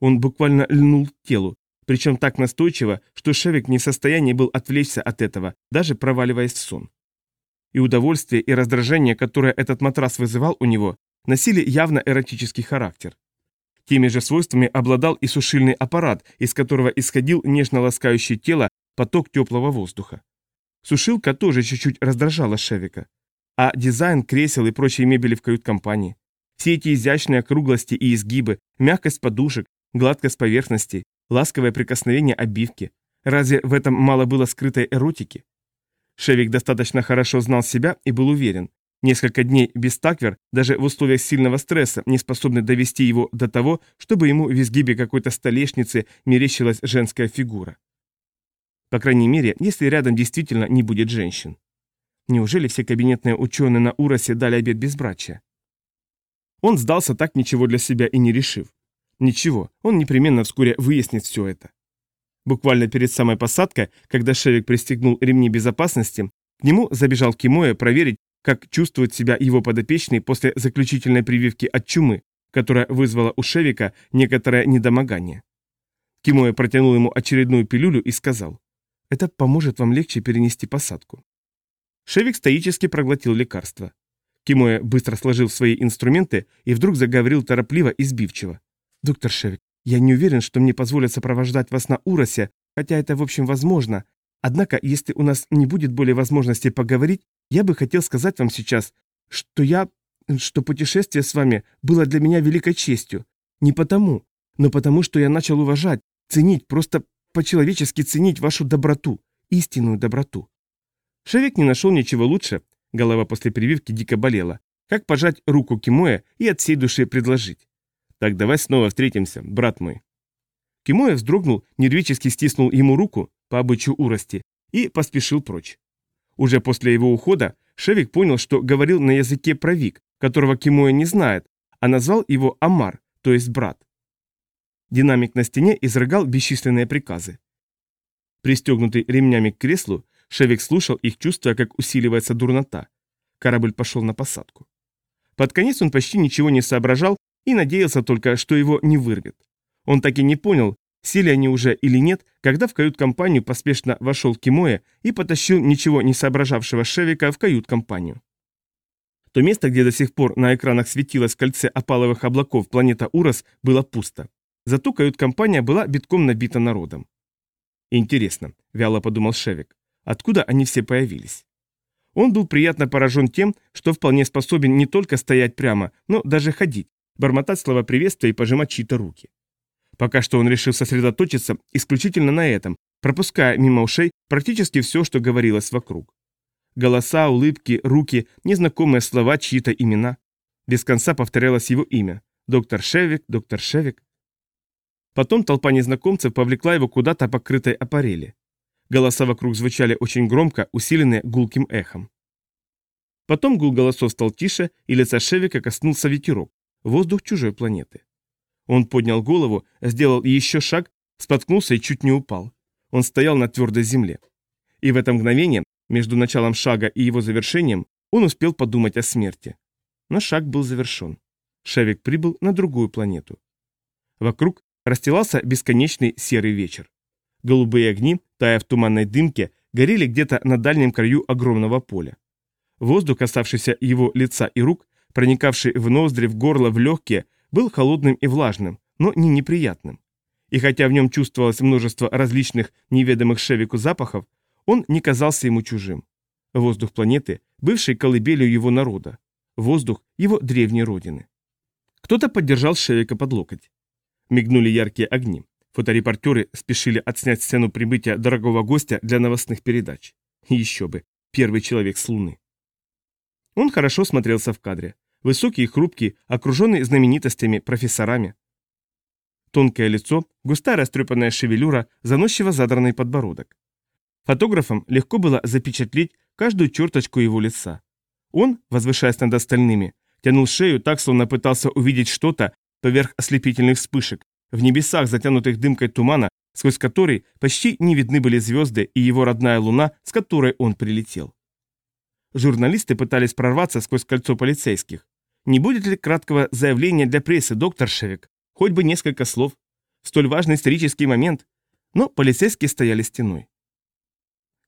Он буквально льнул к телу, причем так настойчиво, что Шевик не в состоянии был отвлечься от этого, даже проваливаясь в сон. И удовольствие, и раздражение, которое этот матрас вызывал у него, носили явно эротический характер. Теми же свойствами обладал и сушильный аппарат, из которого исходил нежно ласкающее тело поток теплого воздуха. Сушилка тоже чуть-чуть раздражала Шевика. А дизайн кресел и прочей мебели в кают-компании. Все эти изящные округлости и изгибы, мягкость подушек, гладкость поверхностей, ласковое прикосновение обивки. Разве в этом мало было скрытой эротики? Шевик достаточно хорошо знал себя и был уверен. Несколько дней без таквер, даже в условиях сильного стресса, не способны довести его до того, чтобы ему в изгибе какой-то столешницы мерещилась женская фигура. По крайней мере, если рядом действительно не будет женщин. Неужели все кабинетные ученые на Уросе дали обед безбрачия? Он сдался так ничего для себя и не решив. Ничего, он непременно вскоре выяснит все это. Буквально перед самой посадкой, когда Шевик пристегнул ремни безопасности, к нему забежал Кимоя проверить, как чувствует себя его подопечный после заключительной прививки от чумы, которая вызвала у Шевика некоторое недомогание. Кимоя протянул ему очередную пилюлю и сказал, «Это поможет вам легче перенести посадку». Шевик стоически проглотил лекарство. Кимоя быстро сложил свои инструменты и вдруг заговорил торопливо и сбивчиво. «Доктор Шевик, я не уверен, что мне позволят сопровождать вас на Уросе, хотя это в общем возможно. Однако, если у нас не будет более возможности поговорить, я бы хотел сказать вам сейчас, что я... что путешествие с вами было для меня великой честью. Не потому, но потому, что я начал уважать, ценить, просто по-человечески ценить вашу доброту, истинную доброту. Шевик не нашел ничего лучше, голова после прививки дико болела, как пожать руку Кимоя и от всей души предложить. «Так давай снова встретимся, брат мой». Кимоя вздрогнул, нервически стиснул ему руку, по обычаю урости, и поспешил прочь. Уже после его ухода Шевик понял, что говорил на языке провик, которого Кимоя не знает, а назвал его Амар, то есть брат. Динамик на стене изрыгал бесчисленные приказы. Пристегнутый ремнями к креслу, Шевик слушал их, чувствуя, как усиливается дурнота. Корабль пошел на посадку. Под конец он почти ничего не соображал и надеялся только, что его не вырвет. Он так и не понял, сели они уже или нет, когда в кают-компанию поспешно вошел Кимоя и потащил ничего не соображавшего Шевика в кают-компанию. То место, где до сих пор на экранах светилось кольце опаловых облаков планета Урос, было пусто. Зато кают-компания была битком набита народом. «Интересно», — вяло подумал Шевик, Откуда они все появились? Он был приятно поражен тем, что вполне способен не только стоять прямо, но даже ходить, бормотать слова приветствия и пожимать чьи-то руки. Пока что он решил сосредоточиться исключительно на этом, пропуская мимо ушей практически все, что говорилось вокруг. Голоса, улыбки, руки, незнакомые слова, чьи-то имена. Без конца повторялось его имя. Доктор Шевик, доктор Шевик. Потом толпа незнакомцев повлекла его куда-то покрытой аппарели. Голоса вокруг звучали очень громко, усиленные гулким эхом. Потом гул голосов стал тише, и лица Шевика коснулся ветерок, воздух чужой планеты. Он поднял голову, сделал еще шаг, споткнулся и чуть не упал. Он стоял на твердой земле. И в это мгновение, между началом шага и его завершением, он успел подумать о смерти. Но шаг был завершен. Шевик прибыл на другую планету. Вокруг расстилался бесконечный серый вечер. Голубые огни, тая в туманной дымке, горели где-то на дальнем краю огромного поля. Воздух, касавшийся его лица и рук, проникавший в ноздри, в горло, в легкие, был холодным и влажным, но не неприятным. И хотя в нем чувствовалось множество различных неведомых Шевику запахов, он не казался ему чужим. Воздух планеты, бывший колыбелью его народа. Воздух его древней родины. Кто-то поддержал Шевика под локоть. Мигнули яркие огни. Фоторепортеры спешили отснять сцену прибытия дорогого гостя для новостных передач. Еще бы, первый человек с Луны. Он хорошо смотрелся в кадре. Высокий и хрупкий, окруженный знаменитостями, профессорами. Тонкое лицо, густая растрепанная шевелюра, заносчиво задранный подбородок. Фотографам легко было запечатлеть каждую черточку его лица. Он, возвышаясь над остальными, тянул шею так, словно пытался увидеть что-то поверх ослепительных вспышек, в небесах, затянутых дымкой тумана, сквозь который почти не видны были звезды и его родная луна, с которой он прилетел. Журналисты пытались прорваться сквозь кольцо полицейских. Не будет ли краткого заявления для прессы, доктор Шевик? Хоть бы несколько слов. Столь важный исторический момент. Но полицейские стояли стеной.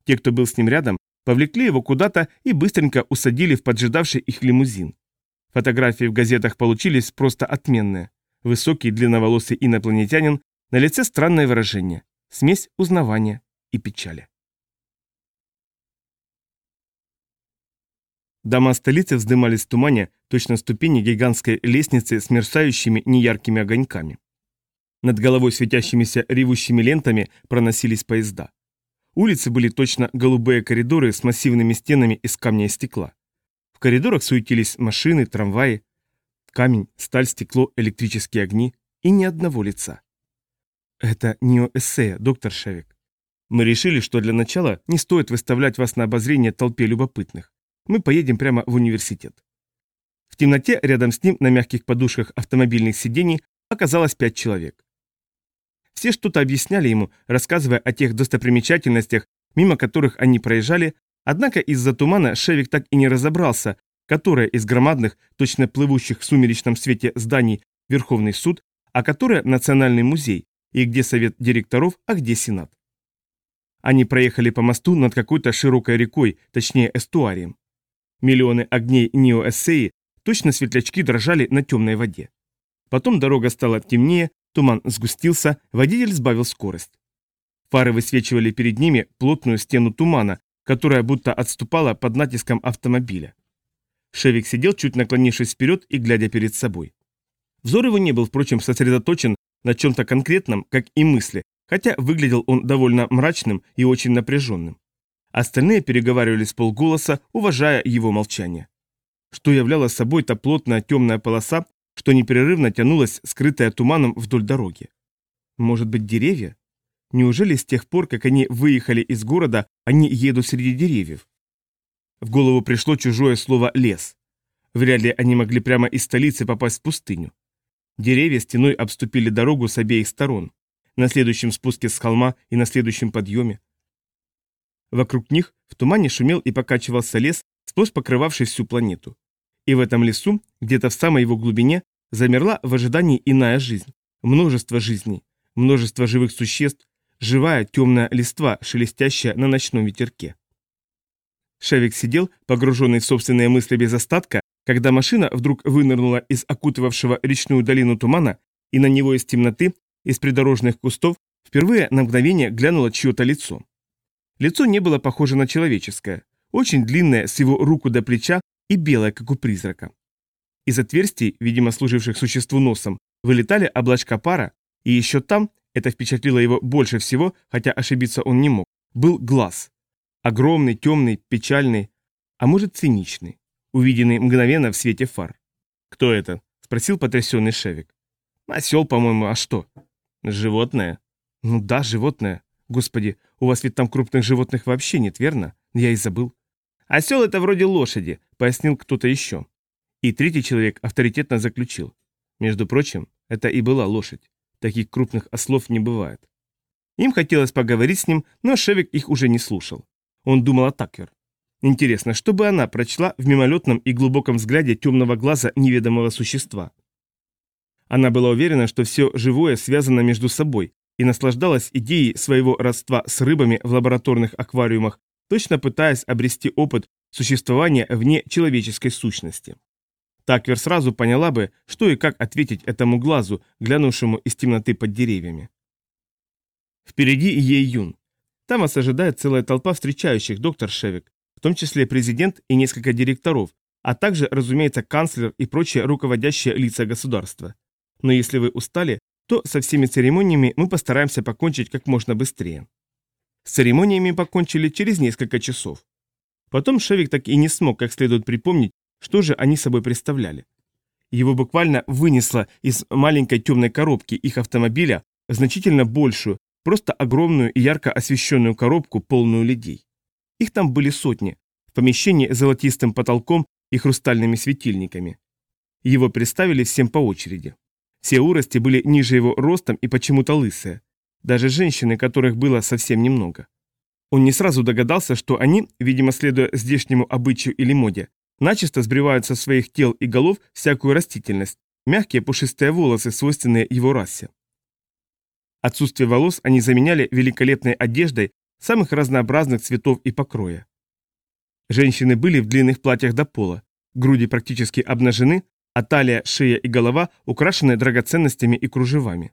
Те, кто был с ним рядом, повлекли его куда-то и быстренько усадили в поджидавший их лимузин. Фотографии в газетах получились просто отменные. Высокий длинноволосый инопланетянин, на лице странное выражение, смесь узнавания и печали. Дома столицы вздымались в тумане, точно ступени гигантской лестницы с мерцающими неяркими огоньками. Над головой светящимися ревущими лентами проносились поезда. Улицы были точно голубые коридоры с массивными стенами из камня и стекла. В коридорах суетились машины, трамваи, камень, сталь, стекло, электрические огни и ни одного лица. Это неоэссея, доктор Шевик. Мы решили, что для начала не стоит выставлять вас на обозрение толпе любопытных. Мы поедем прямо в университет. В темноте рядом с ним на мягких подушках автомобильных сидений оказалось пять человек. Все что-то объясняли ему, рассказывая о тех достопримечательностях, мимо которых они проезжали, однако из-за тумана Шевик так и не разобрался, которая из громадных, точно плывущих в сумеречном свете зданий Верховный суд, а которая Национальный музей, и где совет директоров, а где сенат. Они проехали по мосту над какой-то широкой рекой, точнее эстуарием. Миллионы огней Нио-Эссеи, точно светлячки дрожали на темной воде. Потом дорога стала темнее, туман сгустился, водитель сбавил скорость. Фары высвечивали перед ними плотную стену тумана, которая будто отступала под натиском автомобиля. Шевик сидел, чуть наклонившись вперед и глядя перед собой. Взор его не был, впрочем, сосредоточен на чем-то конкретном, как и мысли, хотя выглядел он довольно мрачным и очень напряженным. Остальные переговаривались полголоса, уважая его молчание. Что являла собой та плотная темная полоса, что непрерывно тянулась, скрытая туманом вдоль дороги? Может быть, деревья? Неужели с тех пор, как они выехали из города, они едут среди деревьев? В голову пришло чужое слово «лес». Вряд ли они могли прямо из столицы попасть в пустыню. Деревья стеной обступили дорогу с обеих сторон. На следующем спуске с холма и на следующем подъеме. Вокруг них в тумане шумел и покачивался лес, сплошь покрывавший всю планету. И в этом лесу, где-то в самой его глубине, замерла в ожидании иная жизнь. Множество жизней, множество живых существ, живая темная листва, шелестящая на ночном ветерке. Шевик сидел, погруженный в собственные мысли без остатка, когда машина вдруг вынырнула из окутывавшего речную долину тумана, и на него из темноты, из придорожных кустов, впервые на мгновение глянуло чье-то лицо. Лицо не было похоже на человеческое, очень длинное с его руку до плеча и белое, как у призрака. Из отверстий, видимо, служивших существу носом, вылетали облачка пара, и еще там, это впечатлило его больше всего, хотя ошибиться он не мог, был глаз. Огромный, темный, печальный, а может циничный, увиденный мгновенно в свете фар. «Кто это?» – спросил потрясенный Шевик. «Осел, по-моему, а что?» «Животное?» «Ну да, животное. Господи, у вас ведь там крупных животных вообще нет, верно? Я и забыл». «Осел – это вроде лошади», – пояснил кто-то еще. И третий человек авторитетно заключил. Между прочим, это и была лошадь. Таких крупных ослов не бывает. Им хотелось поговорить с ним, но Шевик их уже не слушал. Он думал о Таквер. Интересно, что бы она прочла в мимолетном и глубоком взгляде темного глаза неведомого существа? Она была уверена, что все живое связано между собой, и наслаждалась идеей своего родства с рыбами в лабораторных аквариумах, точно пытаясь обрести опыт существования вне человеческой сущности. Таквер сразу поняла бы, что и как ответить этому глазу, глянувшему из темноты под деревьями. Впереди Ей Юн, там вас ожидает целая толпа встречающих, доктор Шевик, в том числе президент и несколько директоров, а также, разумеется, канцлер и прочие руководящие лица государства. Но если вы устали, то со всеми церемониями мы постараемся покончить как можно быстрее. С церемониями покончили через несколько часов. Потом Шевик так и не смог как следует припомнить, что же они собой представляли. Его буквально вынесло из маленькой темной коробки их автомобиля значительно большую, Просто огромную и ярко освещенную коробку, полную людей. Их там были сотни, в помещении с золотистым потолком и хрустальными светильниками. Его представили всем по очереди. Все урости были ниже его ростом и почему-то лысые. Даже женщины, которых было совсем немного. Он не сразу догадался, что они, видимо, следуя здешнему обычаю или моде, начисто сбривают со своих тел и голов всякую растительность, мягкие пушистые волосы, свойственные его расе. Отсутствие волос они заменяли великолепной одеждой самых разнообразных цветов и покроя. Женщины были в длинных платьях до пола, груди практически обнажены, а талия, шея и голова украшены драгоценностями и кружевами.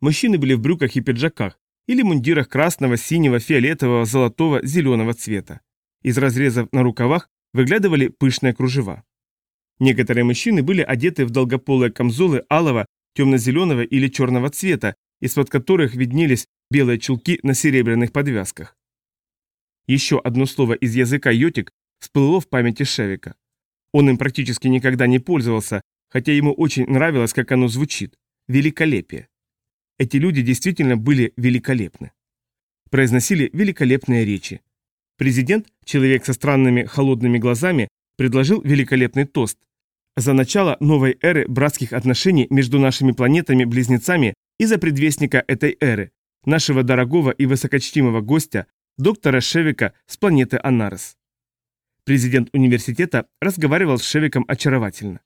Мужчины были в брюках и пиджаках или мундирах красного, синего, фиолетового, золотого, зеленого цвета. Из разрезов на рукавах выглядывали пышные кружева. Некоторые мужчины были одеты в долгополые камзолы алого, темно-зеленого или черного цвета, из-под которых виднелись белые чулки на серебряных подвязках. Еще одно слово из языка йотик всплыло в памяти Шевика. Он им практически никогда не пользовался, хотя ему очень нравилось, как оно звучит. Великолепие. Эти люди действительно были великолепны. Произносили великолепные речи. Президент, человек со странными холодными глазами, предложил великолепный тост. За начало новой эры братских отношений между нашими планетами-близнецами и за предвестника этой эры, нашего дорогого и высокочтимого гостя, доктора Шевика с планеты Анарес. Президент университета разговаривал с Шевиком очаровательно.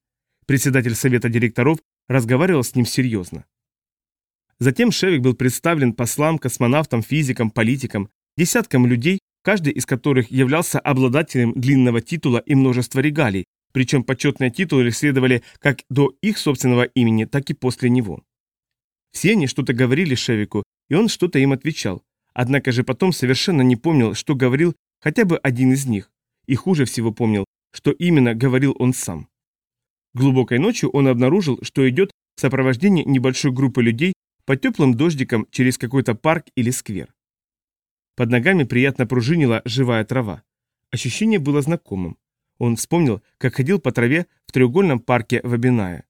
Председатель совета директоров разговаривал с ним серьезно. Затем Шевик был представлен послам, космонавтам, физикам, политикам, десяткам людей, каждый из которых являлся обладателем длинного титула и множества регалий, причем почетные титулы следовали как до их собственного имени, так и после него. Все они что-то говорили Шевику, и он что-то им отвечал, однако же потом совершенно не помнил, что говорил хотя бы один из них, и хуже всего помнил, что именно говорил он сам. Глубокой ночью он обнаружил, что идет в сопровождении небольшой группы людей по теплым дождикам через какой-то парк или сквер. Под ногами приятно пружинила живая трава. Ощущение было знакомым. Он вспомнил, как ходил по траве в треугольном парке в Абинае.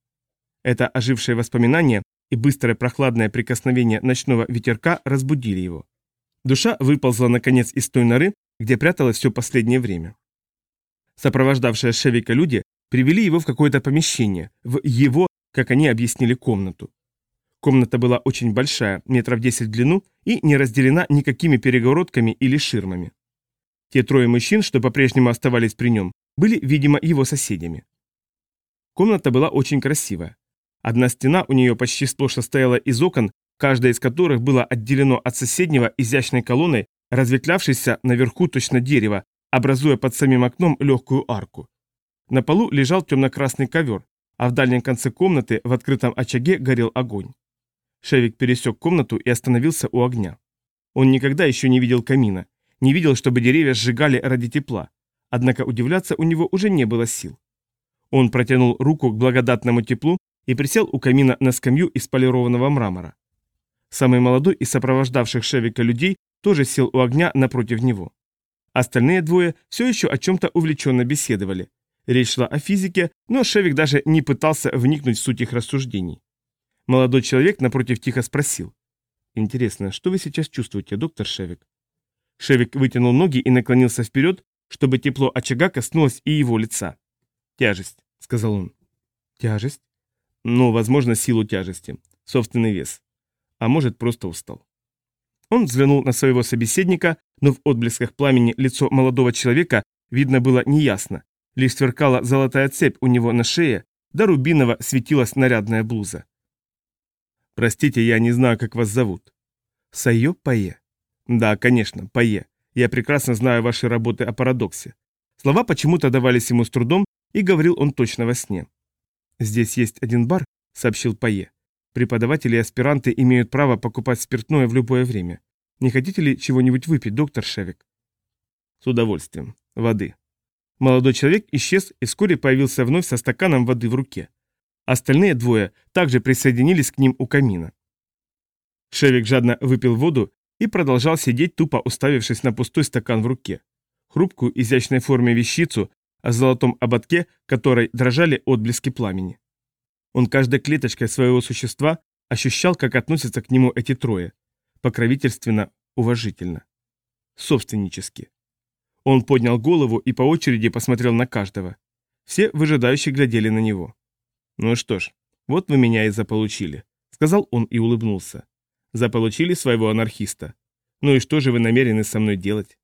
Это ожившее воспоминание и быстрое прохладное прикосновение ночного ветерка разбудили его. Душа выползла наконец из той норы, где пряталась все последнее время. Сопровождавшие Шевика люди привели его в какое-то помещение, в его, как они объяснили, комнату. Комната была очень большая, метров 10 в длину, и не разделена никакими перегородками или ширмами. Те трое мужчин, что по-прежнему оставались при нем, были, видимо, его соседями. Комната была очень красивая. Одна стена у нее почти сплошь состояла из окон, каждое из которых было отделено от соседнего изящной колонной, разветвлявшейся наверху точно дерева, образуя под самим окном легкую арку. На полу лежал темно-красный ковер, а в дальнем конце комнаты в открытом очаге горел огонь. Шевик пересек комнату и остановился у огня. Он никогда еще не видел камина, не видел, чтобы деревья сжигали ради тепла, однако удивляться у него уже не было сил. Он протянул руку к благодатному теплу и присел у камина на скамью из полированного мрамора. Самый молодой из сопровождавших Шевика людей тоже сел у огня напротив него. Остальные двое все еще о чем-то увлеченно беседовали. Речь шла о физике, но Шевик даже не пытался вникнуть в суть их рассуждений. Молодой человек напротив тихо спросил. «Интересно, что вы сейчас чувствуете, доктор Шевик?» Шевик вытянул ноги и наклонился вперед, чтобы тепло очага коснулось и его лица. «Тяжесть», — сказал он. «Тяжесть?» «Ну, возможно, силу тяжести. Собственный вес. А может, просто устал». Он взглянул на своего собеседника, но в отблесках пламени лицо молодого человека видно было неясно. Лишь сверкала золотая цепь у него на шее, да рубиново светилась нарядная блуза. «Простите, я не знаю, как вас зовут». «Сайо Пае». «Да, конечно, Пае. Я прекрасно знаю ваши работы о парадоксе». Слова почему-то давались ему с трудом, и говорил он точно во сне. «Здесь есть один бар», — сообщил Пае. «Преподаватели и аспиранты имеют право покупать спиртное в любое время. Не хотите ли чего-нибудь выпить, доктор Шевик?» «С удовольствием. Воды». Молодой человек исчез и вскоре появился вновь со стаканом воды в руке. Остальные двое также присоединились к ним у камина. Шевик жадно выпил воду и продолжал сидеть, тупо уставившись на пустой стакан в руке. Хрупкую, изящной форме вещицу, о золотом ободке которой дрожали отблески пламени. Он каждой клеточкой своего существа ощущал, как относятся к нему эти трое. Покровительственно, уважительно. Собственнически. Он поднял голову и по очереди посмотрел на каждого. Все выжидающе глядели на него. «Ну что ж, вот вы меня и заполучили», — сказал он и улыбнулся. «Заполучили своего анархиста. Ну и что же вы намерены со мной делать?»